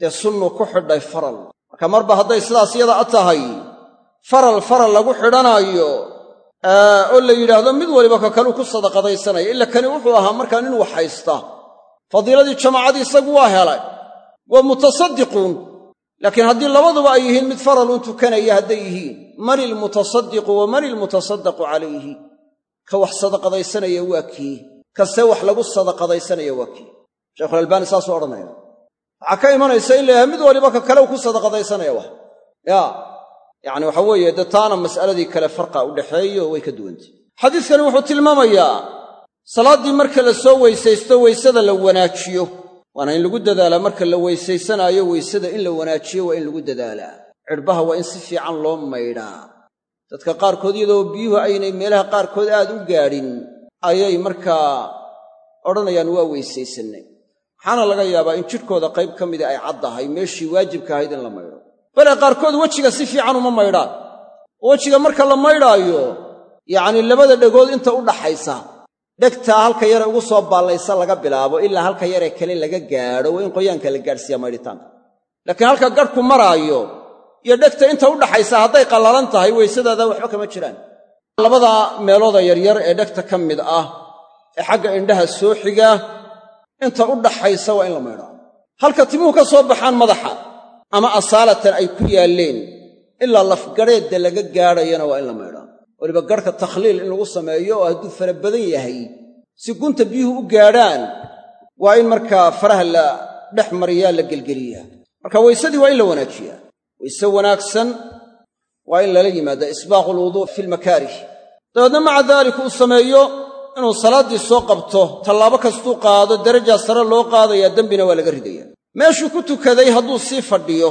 dee sunnu ku xidhay faral marka marba hadday sidaas yada tahay faral faral lagu xidhanaayo oo la yidhaahdo mid waliba ka kaluu ku sadaqadaysanaya ila kani wuxuu ahaa markaa nin wax haysta fadiiladii jamaacadii isagu waa helay waa mutasaddiquun. Laakiin haddii labaduba ay yihiin mid faralun tukanaya hadday yihiin man ilmutasaddiqu wa man ilmutasaddaqu calayhi. Ka wax sadaqadaysanaya waa kii kase wax lagu sadaqadaysanaya waa kii. Sheikhulalbaani saasuu odhanaya waxaa ka imanaysa in layahay mid waliba ka kale ku sadaqadaysanaya wax yaa yacni waxa weeye dee taana mas'aladii kale farqa u dhaxeeyo way ka duwantay xadiiskani wuxuu tilmaamayaa salaaddii marka la soo weysaysto weysada la wanaajiyo. Waana in lagu dadaalaa marka la weysaysanaayo weysada in la wanaajiyo waa in lagu dadaalaa. Cidhbaha waa in si fiican loo maydhaa. Dadka qaarkood iyadoo biyuhu aynay meelaha qaarkood aad u gaadhin ayay markaa odhanayaan waa weysaysannay waxaana laga yaabaa in jidhkooda qayb ka mida ay caddahay meeshii waajibka ahayd in la maydho. Bale qaarkood wejiga si fiican uma maydhaan oo wejiga marka la maydhaayo yacnii labada dhegood inta u dhaxaysa dhegtaa halka yare ugu soo baallaysa laga bilaabo ilaa halka yaree kale laga gaadho waa in qoyaanka la gaadhsiiya maydhitaanka laakiin halka garhku maraayo iyo dhegta inta u dhaxaysa hadday qallalan tahay weysadaada waxba kama jiraan. Labada meelooda yaryar ee dhegta ka mid ah ee xagga indhaha soo xiga inta u dhaxaysa waa in la maydhaa halka timuhu ka soo baxaan madaxa ama asaalatan ay ku yaalleen ilaa lafgadheedda laga gaadhayana waa in la maydhaa weliba garhka takhliil in lagu sameeyo oo hadduu fara badan yahay si gunta biyuhu u gaadhaan waa in markaa faraha la dhex mariyaa la gelgeliyaa. Marka weysadii waa in la wanaajiyaa. Weyse wanaagsan waa in lala yimaada isbaaqu alwuduu fi lmakaarih dabeedna maca daalika uu sameeyo inuu salaaddii soo qabto tallaabo kastuu qaado darajaa sare loo qaadayaa dembina waa laga ridaya meeshuu ku tukaday hadduu sii fadhiyo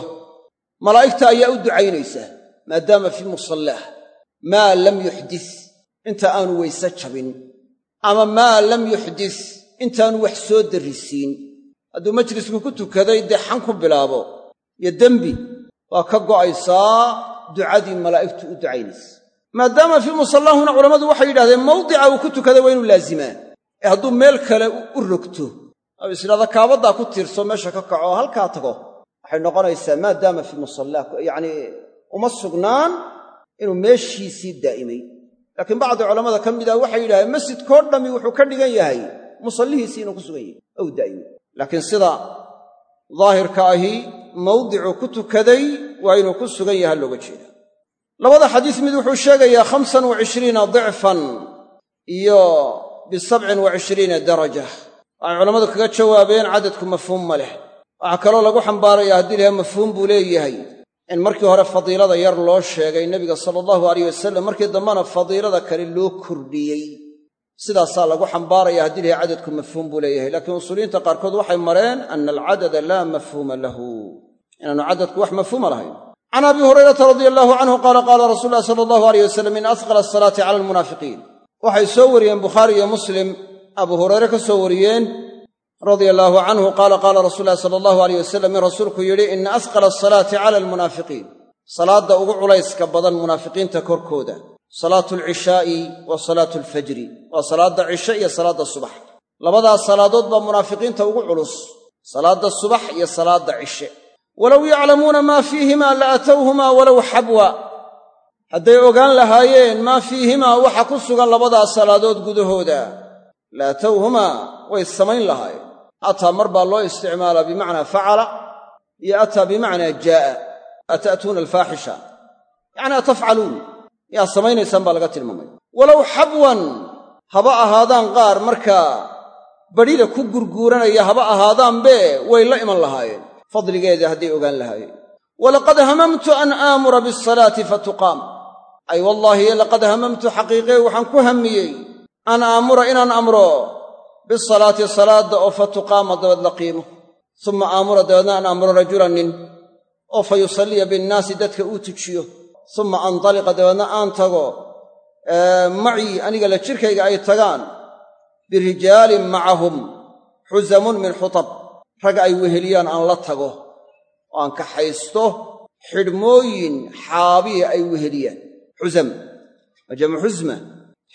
malaa'igta ayaa u ducaynaysaa maadaama fii musallaah maa lam yuxdis inta aanu weyse jabin ama maa lam yuxdis intaanu wax soo darrisiin hadduu majlisku ku tukaday dee xan ku bilaabo iyo dembi waa ka go'aysaa ducadii malaa'igtu u ducaynaysa maadaama fii musallaahuna culammadu waxay yidhahdeen mawdica uu ku tukaday waa inuu laazimaa ee hadduu meel kale u rogto ou is idhahda kaabaddaa ku tiirso meesha ka kaco halkaa tago waxay noqonaysaa maadaama fii musallaah yacnii uma sugnaan inuu meeshiisii daa'imay. Laakiin bacdi culammada ka mid ah waxay yidhahdeen masjidkoo dhammi wuxuu ka dhigan yahay musallihiisii inuu ku sugan yahay ou daa'imay. Laakiin sida daahirka ahi mawdicuu ku tukaday waa inuu ku sugan yaha looga jeeda labada xadiis mid wuxuu sheegayaa khamsan wa cishriina dicfan iyo bisabcin wa cishriina daraja. Waxay culammadu kaga jawaabeen cadadku mafhuum ma leh. Waxaa kaloo lagu xambaarayaa haddii laha mafhuum buu leeyahay in markii hore fadiilada yar loo sheegay nebiga sala allahu alayh wasalam markii dambena fadiilada kale loo kordhiyey. Sidaasaa lagu xambaaraya haddii laha cadadku mafhuum buu leeyahay. Laakiin usuuliyiinta qaarkood waxay mareen ana alcadada laa mafhuuma lahu. Inaanu cadadku wax mafhuuma lahayn can abi hurayrata radia allahu canhu qaala qaala rasuul ulahi sala allahu aleyh wasalam in asqala asalaati cala almunaafiqiin waxay soo wariyeen bukhaari iyo muslim abu hurayre ka soo wariyeen radia allaahu canhu qaala qaala rasuul ulahi sala allahu aleyh wasalam in rasuulku yidhi ina asqala asalaati cala almunaafiqiin salaadda ugu culayska badan munaafiqiinta korkooda salaatu alcishaa'i wa salaatu alfajri waa salaadda cishe iyo salaadda subax labadaas salaadood baa munaafiqiinta ugu culus salaadda subax iyo salaadda cishe walow yaclamuuna maa fiihimaa la atowhumaa walow xabwa. Hadday ogaan lahaayeen maa fiihimaa waxa ku sugan labadaas salaadood gudahooda. La atowhumaa way samayn lahaayeen. Ataa mar baa loo isticmaalaa bimacnaa facala iyo ataa bimacnaa jaa'a. Ata'tuuna alfaaxisha. Yacni atafcaluun yaa samaynaysaan baa laga tilmaamay. Walow xabwan haba ahaadaan qaar markaa badhida ku gurguuranaya haba ahaadaanbe way la iman lahaayeen fadligeeda hadday ogaan lahaayeen walaqad hamamtu an aamura biasalaati fatuqaam. Ay wallaahi laqad hamamtu xaqiiqee waxaan ku hammiyey an aamura inaan amro bisalaati salaadda oo fa tuqaama dabad la qiimo. Summa aamura dabeedna an amro rajulan nin oo fa yusalliya binnaasi dadka uu tujiyo. Summa antaliqa dabeedna aan tago macii aniga la jirkayga ay tagaan birijaalin macahum xusamun min xutab rag ay weheliyaan aan la tago oo aan kaxaysto xidhmooyin xaabiya ay weheliyaan. Xusam waa jamcu xusma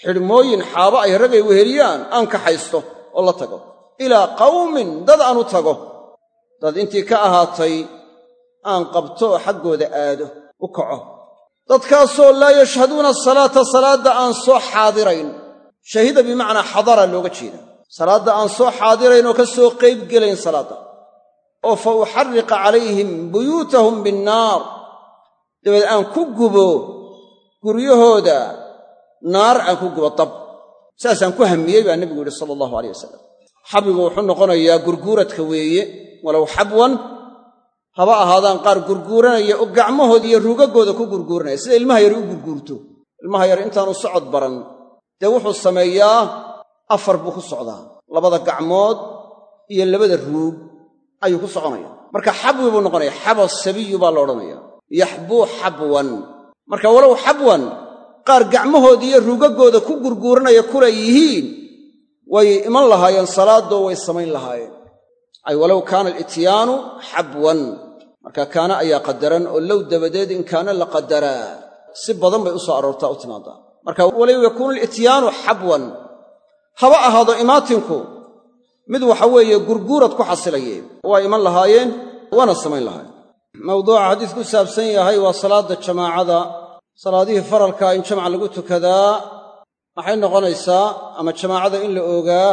xidhmooyin xaabo ay rag ay weheliyaan aan kaxaysto oo la tago. Ilaa qawmin dad aan u tago. Dad intii ka ahaatay aan qabto oo xaggooda aado u kaco. Dadkaasoo laa yashhaduuna asalaata salaadda aan soo xaadirayn. Shahida bimacnaa xadara looga jeeda salaadda aan soo xaadirayn oo ka soo qayb gelayn salaadda. Oo fa uxarriqa calayhim buyuutahum binnaar. Dabeed aan ku gubo guryahooda naar aan ku gubo dab. Saasaan ku hammiyey baa nebigu yidhi sala allahu aleyh wasalam xabigu wuxuu noqonayaa gurguuradka weeye walow xabwan haba ahaadaan qaar gurguuranaya oo gacmahooda iyo rugaggooda ku gurguuranaya. Sida ilmaha yar u gurguurto ilmaha yar intaanu socod baran dee wuxuu sameeyaa afar buu ku socdaa. Labada gacmood iyo labada ruug ayuu ku soconaya. Marka xabwi buu noqonaya. Xaba sabiyu baa la odhanaya. Yaxbuu xabwan. Marka walow xabwan qaar gacmahooda iyo rugaggooda ku gurguuranaya kula yihiin way iman lahaayeen salaadoo way samayn lahaayeen. Ay walow kaana alityaanu xabwan. Marka kaana ayaa qadaran oo low dabadeed in kaana la qadaraa. Si badan bay u soo aroortaa u timaadaa marka walow yakuunu alityaanu xabwan haba ahaado imaatinku mid waxa weeye gurguurad ku xasilaye. Waa iman lahaayeen waana samayn lahaayeen. Mawduuca xadiis ku saabsan yahay waa salaadda jamaacada. Salaadihii faralkaa in jamca lagu tukadaa maxay noqonaysaa? Ama jamaacada in la oogaa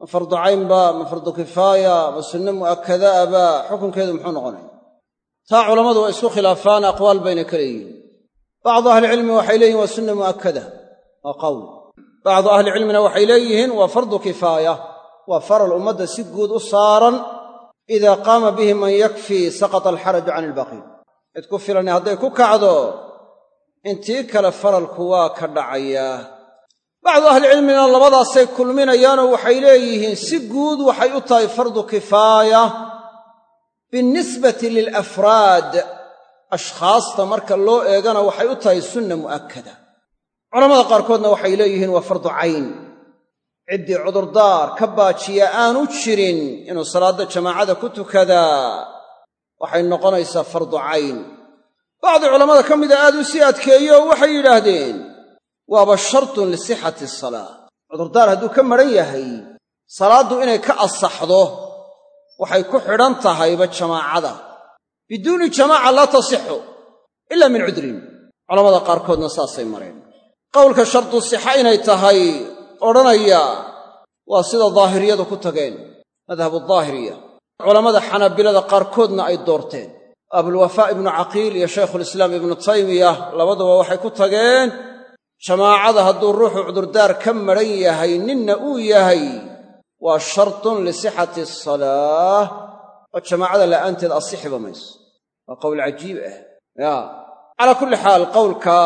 ma fardu caynba ma fardu kifaaya ma sunne mu'akkadaaba xukunkeedu muxuu noqonaya taa culammadu waa isku khilaafaan aqwaal bayna ka leeyihiin. Bacdu ahlicilmi waxay leeyihiin waa sunna mu'akkada waa qowl bacdu ahlicilmina waxay leeyihiin waa fardu kifaaya waa faral ummadda si guud u saaran idaa qaama bihi man yakfii saqata alxaraju cani ilbaaqiin cid ku filani hadday ku kacdo intii kale faralku waa ka dhacayaa bacdu ahlicilmina labadaasay kulminayaanoo waxay leeyihiin si guud waxay u tahay fardu kifaaya binnisbati lilafraad. Ashkhaasta marka loo eegana waxay u tahay sunna mu'akkada culamada qaarkoodna waxay leeyihiin waa fardu cayn. Ciddii cudurdaar ka baajiya aanu jirin inuu salaadda jamaacada ku tukadaa waxay noqonaysaa fardu cayn. Bacdi culammada ka mida aad u sii adkeeyo waxay yidhaahdeen waaba shartun lisixati asalaa cudurdaar hadduu ka maran yahay salaaddu inay ka asaxdo waxay ku xidhan tahayba jamaacada. Biduuni jamaaca laa tasixu ila min cudrin. Culammada qaarkoodna saasay mareen qowlka shartu sixa inay tahay odhanaya waa sida daahiriyadu ku tageen madhabu daahiriya. Culammada xanaabilada qaarkoodna ay doorteen. Abulwafaa ibnu caqiil iyo shaykhulislaam ibnu taymiya labaduba waxay ku tageen jamaacada hadduu ruuxu cudurdaar ka maran yahay ninna uu yahay waa shartun lisixati asalaah oo jamaacada la'aanteed asixiba mayso. Waa qowl cajiib ah. Yaa calaa kulli xaal qowlka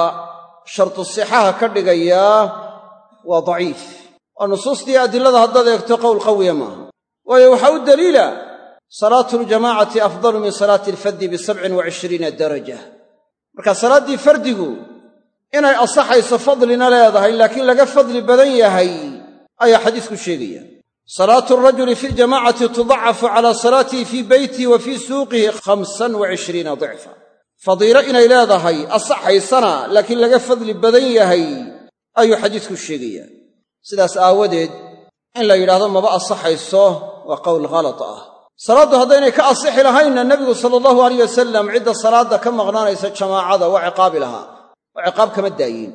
shartu sixaha ka dhigayaa waa daciif. Oo nusuustii adilada haddaad eegto qowl qawiya maaha. Waayo waxaa u daliila salaatu ljamaacati afdalu min salaati alfardi bisabcin wa cishriina daraja. Marka salaaddii fardigu inay asaxayso fadlina leedahay laakiin laga fadli badan yahay ayaa xadiisku sheegaya. Salaatu alrajuli fi ljamaacati tudacafu cala salaatihi fii beytihi wa fii suuqihi khamsan wa cishriina dicfa fadiilo inay leedahay asaxaysana laakiin laga fadli badan yahay ayuu xadiisku sheegaya. Sidaas aawadeed in la yidhaahdo maba asaxayso waa qowl khalad ah. Salaaddu haddaynay ka asixi lahaynna nebigu sala allahu alayh wasalam cidda salaadda ka maqnaanaysa jamaacada waa ciqaabi lahaa. Oo ciqaab kama daayin.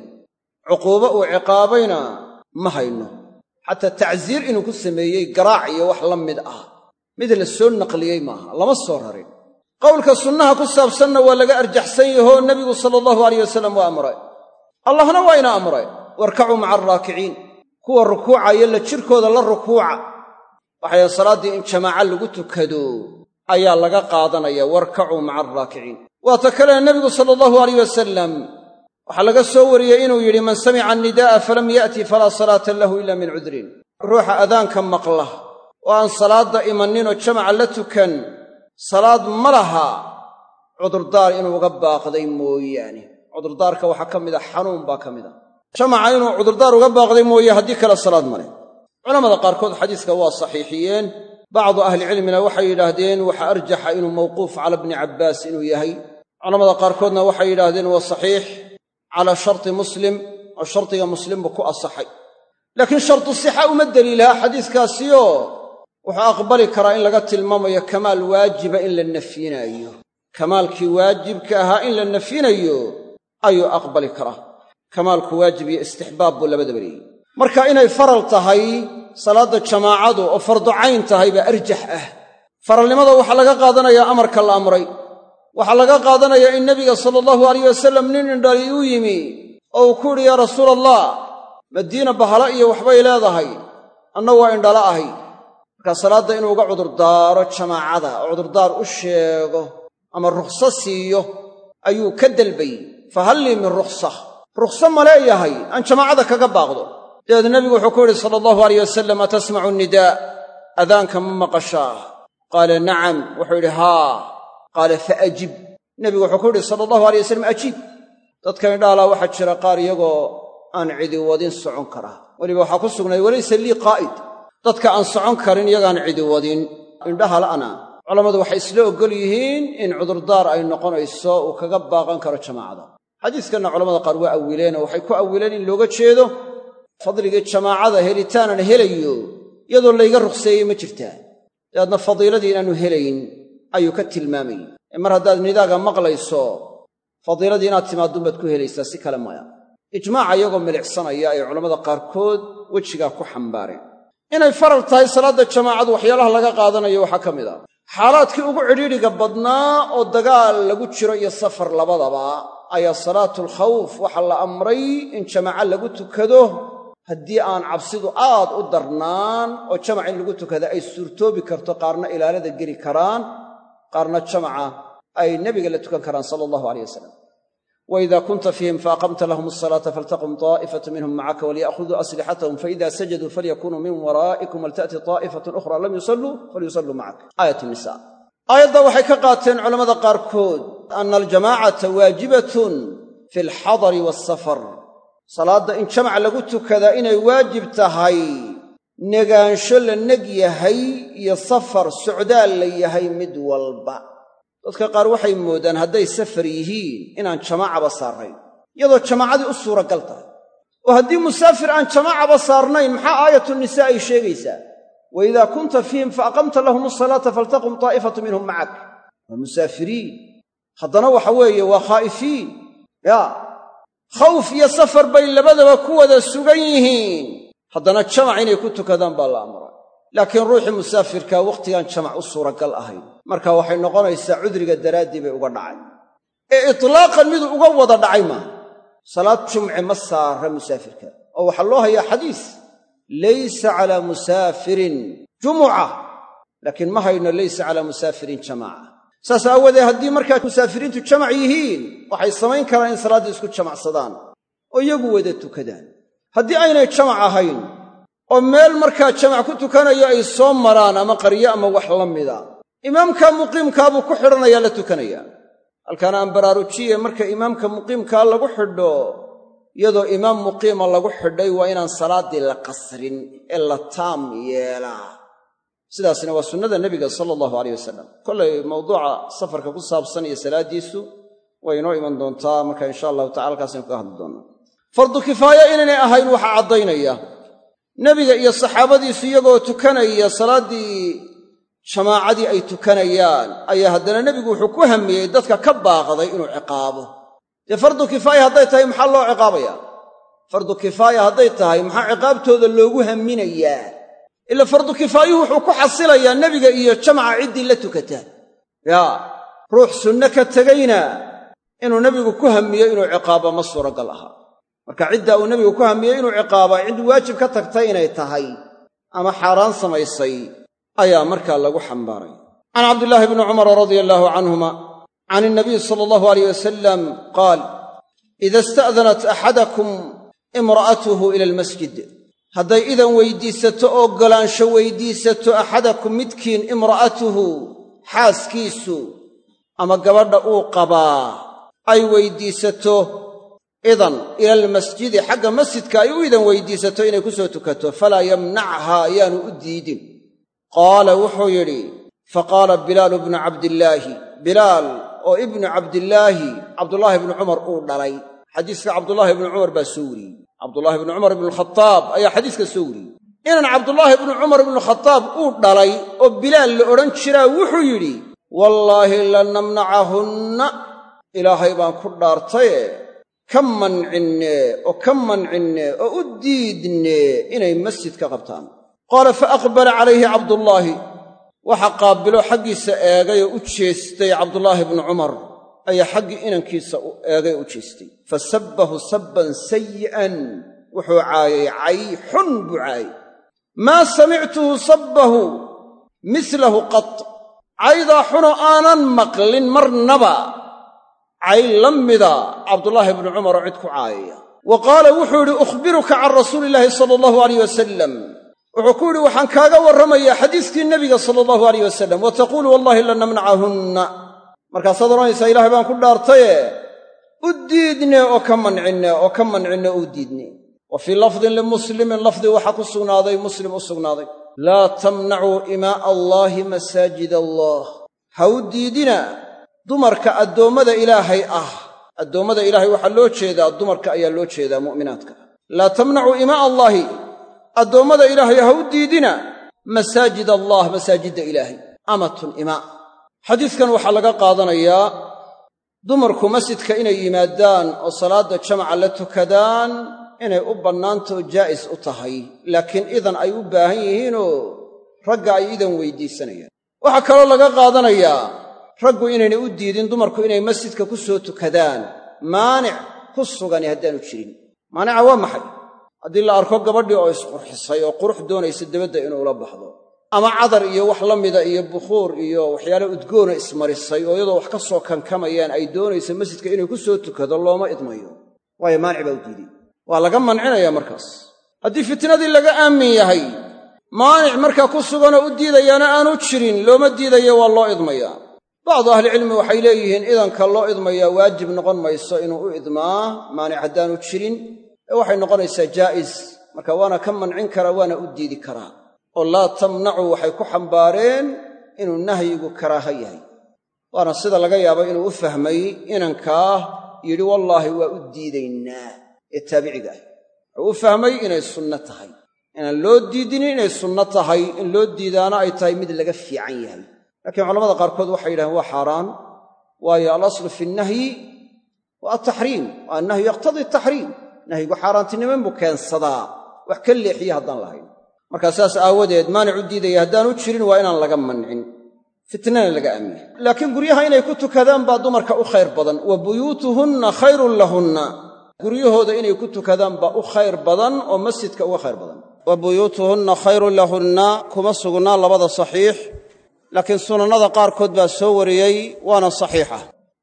Cuquubo uu ciqaabayna ma hayno. Xataa tacsiir inuu ku sameeyey garaac iyo wax la mid ah. Mid la soo naqliyey maaha lama soo rarin qowlka sunnaha ku saabsanna waa laga arjaxsan yahoo nebigu sala allahu alayh wasalam waa amray. Allahna waa ina amray. Warkacuu maca alraakiciin kuwa rukuucaya la jirkooda la rukuuca. Waxay salaaddii in jamaaco lagu tukado ayaa laga qaadanaya warkacuu maca alraakiciin waata kale nebigu sala allahu alayh wasalam waxaa laga soo wariyey inuu yidhi man samica annidaa'a falam ya'ti falaa salaata lahu ila min cudrin. Ruuxa adaanka maqla oo aan salaadda imanninoo jamaca la tukan salaad ma laha cudurdaar inuu uga baaqday mooyaane. Cudurdaarka waxaa ka mida xanuun baa ka mid a jamaca inuu cudurdaar uga baaqday mooye haddii kale salaad ma leh. Culamada qaarkood xadiiska waa saxiixiyeen. Bacdu ahlicilmina waxay yidhaahdeen waxa arjaxa inuu mawquuf cala bni cabbaas inuu yahay. Culamada qaarkoodna waxay yidhaahdeen waa saxiix calaa sharti muslim oo shardiga muslimbu ku asaxay. Laakiin shartu sixa uma deliilaha xadiiskaasioo wuxuu aqbali karaa in laga tilmaamayo kamaal waajiba in la nafyinaayo. Kamaalkii waajibka ahaa in la nafyinayo ayuu aqbali karaa. Kamaalku waajib iyo istixbaab buu labadaba leeyihi marka inay faral tahay salaadda jamaacadu oo fardu cayn tahay baa arjax ah. Faralnimada waxaa laga qaadanayaa amarka la amray. Waxaa laga qaadanayaa in nebiga sala allahu alayh wasalam nin indhali u yimi. Oo uu ku yidhi yaa rasuula allah madiina bahala iyo waxbay leedahay anna waa indhala ahay markaa salaadda inuu uga cudurdaaro jamaacada oo cudurdaar u sheego ama rukhso siiyo ayuu ka dalbayey fa hal lii min rukhsa rukhso ma leeyahay aan jamaacada kaga baaqdo. Dabeed nebigu wuxuu ku yidhi sala allahu alayh wasalam atasmacu nidaa adaanka ma maqashaa qaala nacam. Wuxuu yidhi haa. Qaala fa ajib. Nebigu wuxuu ku yidhi sala allahu alay wasalam ajiib dadka indhaalaa waxaa jira qaar iyagoo aan cidi wadin socon karaa weliba waxaa ku sugnay walaysa lii qaa'id dadka aan socon karin iyagaan cidi wadin. Indhaha la'na culammadu waxay isla oggol yihiin in cudurdaar ay noqonayso uu kaga baaqan karo jamaacada. Xadiiskanna culamada qaar waa awileen oo waxay ku awileen in looga jeedo fadligii jamaacada helitaanan helayo iyadoo layga rukhseeyey ma jirtaa dabeedna fadiiladii inaannu helayn ayuu ka tilmaamayey ee mar haddaad nidaaga maqlayso fadiiladii inaad timaadduunbaad ku helaysaa si kale maya. Ijmaaca iyagoo milicsanaya ay culammada qaarkood wejigaa ku xambaareen inay faral tahay salaadda jamaacadu waxyaalaha laga qaadanayo waxaa ka mid a. Xaalaadkii ugu cidhiidhiga badnaa oo dagaal lagu jiro iyo safar labadaba ayaa salaatul khawf waxaa la amray in jamaaco lagu tukado. Haddii aan cabsidu aad u darnaan oo jamac in lagu tukada ay suurtoobi karto qaarna ilaalada geli karaan qaarna jamaca ay nebiga la tukan karaan sala allahu aleyh wasalam wa ida kunta fiihim faaqamta lahum asalaata faltaqum taa'ifatu minhum macaka waliya'khuduu aslixatahum faida sajaduu falyakunuu min waraa'ikum walta'ti taa'ifatun ukhra lam yusalluu falyusalluu macak aayat nisa aayadda waxay ka qaateen culammada qaarkood ana aljamaacata waajibatun fi alxadari waalsafar salaadda in jamac lagu tukadaa inay waajib tahay negaansho la neg yahay iyo safar socdaal la yahay mid walba dadka qaar waxay moodaan hadday safar yihiin inaan jamaacaba saarnayn iyadoo jamaacadii u suuragal tahay. Oo haddii musaafir aan jamaacaba saarnayn maxaa aayatu nisaa ay sheegaysaa? Wa idaa kunta fiihim fa aqamta lahum asalaata faltaqum taa'ifatu minhum macak waa musaafiriin. Haddana waxa weeye waa khaa'ifiin. Yaa khawf iyo safar bay labadaba ku wada sugan yihiin. Haddana jamac inay ku tukadaan baa la amray laakiin ruuxii musaafirkaa wakhtigaan jamac u suuragal ahayn. Marka waxay noqonaysaa cudriga daraaddii bay uga dhacay. Ee itlaaqan miduu uga wada dhacay maaha salaad jumce ma saara musaafirka. Oo waxaa loo hayaa xadiis laysa calaa musaafirin jumuca. Laakiin ma hayno laysa calaa musaafirin jamaaca saas aawoodee haddii markaa musaafiriintu jamac yihiin waxay samayn karaan in salaaddii isku jamacsadaan oo iyagu wada tukadaan. Haddii aynay jamac ahayn oo meel markaa jamac ku tukanayo ay soo maraan ama qaryo ama wax la mida. Imaamka muqiimkaabuu ku xidhanayaa la tukanaya. Halkaana aan baraarujiye marka imaamka muqiimkaa lagu xidho iyadoo imaam muqiima lagu xidhay waa inaan salaaddii la qasrin ee la taam yeelaa. Sidaasna waa sunnada nebiga sala allahu aleyh wasalam kollay mawduuca safarka ku saabsan iyo salaaddiisu way inoo iman doontaa. Marka insha allahu tacala halkaasaynu kaga hadli doonnaa fardu kifaaya inaynay ahayn waxaa caddaynaya nebiga iyo saxaabadiisu iyagoo tukanaya salaaddii jamaacadii ay tukanayaan ayaa haddana nebigu wuxuu ku hamiyey dadka ka baaqday inuu ciqaabo. Dee fardu kifaaya hadday tahay maxaa loo ciqaabayaa? Fardu kifaaya hadday tahay maxaa ciqaabtooda loogu haminayaa? Ila fardu kifaayuhu wuxuu ku xasilayaa nebiga iyo jamaca ciddii la tukata. Yaa ruux sunne ka tegayna inuu nebigu ku hamiyo inuu ciqaabo ma suuragal aha marka ciddaa uu nebigu ku hamiyey inuu ciqaaba cid waajib ka tagtay inay tahay ama xaaraan samaysay ayaa markaa lagu xambaaraya can cabdillaahi bni cumara radia allaahu canhuma can inabiy sala allahu alayh wasalam qaal ida ista'danat axadakum imra'atuhu ila almasjid. Hadday idan weydiisato oo golaansho weydiisato axadakum midkiin imra'atuhu xaaskiisu ama gabadha uu qabaa ay weydiisato idan ila almasjidi xagga masjidka ay u idan weydiisato inay ku soo tukato falaa yamnachaa ayaanu u diidin. Qaala wuxuu yidhi faqaala bilaalu bnu cabdillaahi. Bilaal oo ibnu cabdillaahi cabdullaahi bnu cumar uu dhalay. Xadiiska cabdullaahi ibnu cumar baa soo wariyey. Cabdullaahi bnu cumar ibnu khataab ayaa xadiiska soo wariyey. Inan cabdullaahi ibnu cumar ibnu khataab uu dhalay oo bilaal la odhan jiraa wuxuu yidhi wallaahi lanamnacahunna ilaahay baan ku dhaartaye ka mancinne oo ka mancinne oo u diidne inay masjid ka qabtaan. Qaala fa aqbala calayhi cabdullaahi. Waxa qaabilo xaggiisa eegay oo u jeestay cabdullaahi bnu cumar. Ayaa xaggii inankiisa eegay oo u jeestay. Fa sabbahu sabban sayi'an wuxuu caayay cay xun buu caayay. Maa samictuhu sabbahu mislahu qat. Caydaa xunoo aanan maqlin marnaba cay la mida cabdullaahi bnu cumar oo cid ku caayaya wa qaala wuxuu yidhi ukhbiruka can rasuuli illaahi sala allahu alayh wasalam wuxuu ku yidhi waxaan kaaga warramayaa xadiiskii nebiga sala allahu alayh wasalam wa taquulu wallahi lanamnacahunna. Markaasaad odhanaysaa ilaahay baan ku dhaartaye. U diidne oo ka mancinne oo ka mancinne u diidne. Wa fii lafdin limuslimin lafdi waxaa ku sugnaaday muslim u sugnaaday. Laa tamnacuu imaa'a allaahi masaajid allah. Ha u diidina dumarka addoommada ilaahay ah. Addoommada ilaahay waxaa loo jeedaa dumarka ayaa loo jeedaa mu'minaadka. Laa tamnacuu imaa'a allaahi addoommada ilaahay ha u diidina. Masaajid allah masaajidda ilaahay. Amatun imaa. Xadiiskan waxaa laga qaadanayaa dumarku masjidka inay yimaadaan oo salaadda jamaca la tukadaan inay u bannaantao jaa'is u tahay. Laakiin idan ay u baahan yihiinoo ragga ay idan weydiisanayaan. Waxaa kaloo laga qaadanayaa raggu inaynay u diidin dumarku inay masjidka ku soo tukadaan maanic ku sugani haddaanu jirin. Maanica waa maxay? Haddii la arko gabadhii oo isqurxisay oo qurux doonaysa dabadda inuula baxdo ama cadar iyo wax la mida iyo bukhuur iyo waxyaale udgoona ismarisay oo iyadoo wax ka soo kankamayaan ay doonaysa masjidka inay ku soo tukado looma idmayo. Waayo maanic baa u diiday waa laga mancinaya markaas. Haddii fitnadii laga aamin yahay maanic markaa ku suganoo u diidayaana aanu jirin looma diidayo waa loo idmayaa bacdu ahlicilmi waxay leeyihiin idanka loo idmayaa waajib noqon mayso inuu u idmaa maanic haddaanu jirin ee waxay noqonaysaa jaa'is marka waana ka mancin karaa waana u diidi karaa oo laa tamnacuu waxay ku xambaareen inuu nahyigu karaaha yahay waana sida laga yaabo inuu u fahmay inankaa yidhi wallaahi waa u diidaynaa ee taabiciga ah wuxuu u fahmay inay sunno tahay inaan loo diidinin inay sunno tahay in loo diidaana ay tahay mid laga fiican yahay laakiin culamada qaarkood waxay yidhahdeen waa xaaraan waayo alaslu fi nnahyi wa altaxriim wa annahyu yaqtadii ataxriim nahyigu xaaraantiniman buu keensadaa. Wax ka leexiya haddaan lahayn. Markaa saas aawadeed maanic u diidaya haddaanu jirin waa inaan laga mancin. Fitnana laga aamiya laakiin guryaha inay ku tukadaan baa dumarka u khayr badan. Wa buyuutuhunna khayrun lahunna. Guryahooda inay ku tukadaan baa u khayr badan oo masjidka uga khayr badan. Wa buyuutuhunna khayrun lahunna. Kuma sugnaa labada saxiix laakiin sunannada qaarkood baa soo wariyey waana saxiixa.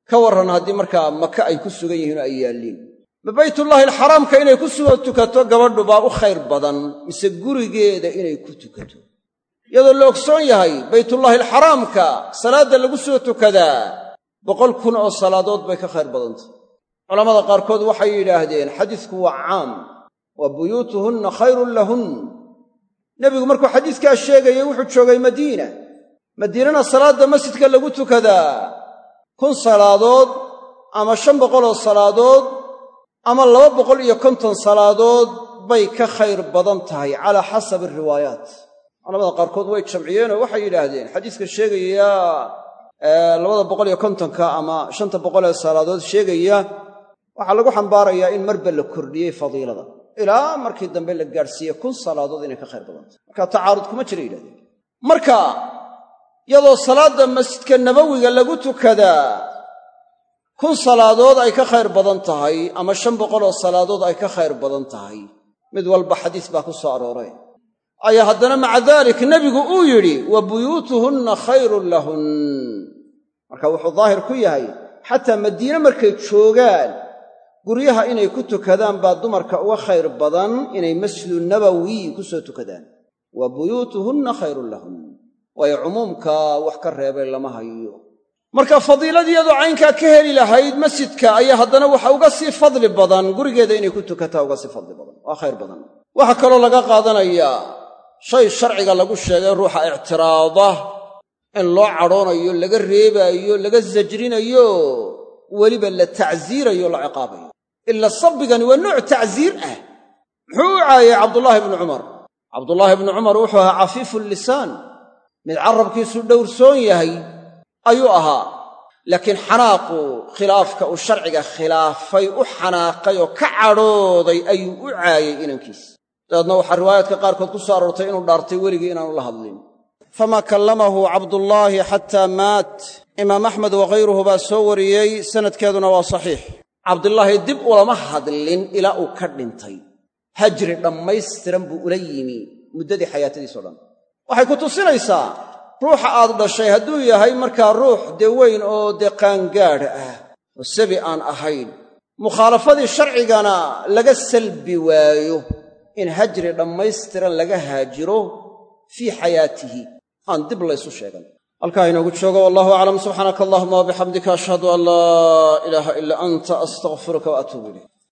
Ka warran haddii markaa maka ay ku sugan yihiin oo ay yaalliin. Ma baytullaahi alxaraamka inay ku sugo tukato gabadhu baa u khayr badan mise gurigeeda inay ku tukato. Iyadoo la ogsoon yahay baytullaahi alxaraamka salaadda lagu soo tukadaa boqol kun oo salaadood bay ka khayr badantay. Culammada qaarkood waxay yidhaahdeen xadiisku waa caam wa buyuutuhunna khayrun lahun. Nebigu markuu xadiiskaa sheegayey wuxuu joogay madiina madiinana salaadda masjidka lagu tukadaa. Kun salaadood ama shan boqoloo salaadood ama laba boqol iyo konton salaadood bay ka khayr badan tahay calaa xasabi riwaayaat. Culamada qaarkood way jamciyeenoo waxay yidhaahdeen xadiiska sheegaya labada boqol iyo kontonka ama shanta boqol ee salaadood sheegaya waxaa lagu xambaarayaa in marba la kordhiyey fadiilada. Ilaa markii dambe la gaadhsiiye kun salaadood inay ka khayr badan tahay. Marka tacaarud kuma jira yidhahdeen marka iyadoo salaadda masjidka nabowiga lagu tukadaa kun salaadood ay ka khayr badan tahay ama shan boqoloo salaadood ay ka khayr badan tahay. Mid walba xadiis baa ku soo arooreen ayaa haddana maca daalik nebigu uu yidhi wa buyuutuhunna khayrun lahun. Marka wuxuu daahir ku yahay xataa madiine markay joogaan guryaha inay ku tukadaan baa dumarka uga khayr badan inay masjidu nabowi ku soo tukadaan. Wa buyuutuhunna khayrun lahun waayo cumuumka wax ka reebay lama hayo. Marka fadiiladiyadoo caynkaa ka heli lahayd masjidka ayaa haddana waxa uga sii fadli badan gurigeeda inay ku tukataa uga sii fadli badan. Waa khayr badan. Waxaa kaloo laga qaadanayaa shay sharciga lagu sheegay ruuxa ictiraada in loo cadhoonayo laga reebaayo laga sajrinayo weliba la tacsiirayo la ciqaabayo. Ila sabbigani waa nooc tacsiir ah. Muxuu u caayay cabdulaahi bnu cumar? Cabdulaahi bnu cumar wuxuu ahaa cafiifu lisaan mid carrabkiisu dhowrsoon yahay ayuu ahaa. Laakiin xanaaqu khilaafka uu sharciga khilaafay u xanaaqay oo ka cadhooday ayuu u caayay inankiisa dabeedna waxaa riwaayaadka qaarkood ku soo aroortay inuu dhaartay weligii inaanu la hadlin. Famaa kallamahu cabdullaahi xataa maat. Imaam axmed wakhayruhu baa soo wariyey sanadkeeduna waa saxiix. Cabdulaahi dib ulama hadlin ilaa uu ka dhintay. Hajri dhammaystiran buu ula yimi muddadii xayaatadiiso dhan waxay ku tusinaysaa ruuxa aad dhashay hadduu yahay markaa ruux dee weyn oo dee qaangaadh ah oo sabi aan ahayn. Mukhaalafadii sharcigana laga salbi waayo in hajri dhammaystiran laga haajiro fii xayaatihi. Aan dib laysu sheegan. Halkaa inoogu joogo wallahu aclam subxaanaka allahuma wabixamdika ashhadu an laa ilaaha ilaa anta astaqfiruka wa atuubu ilayk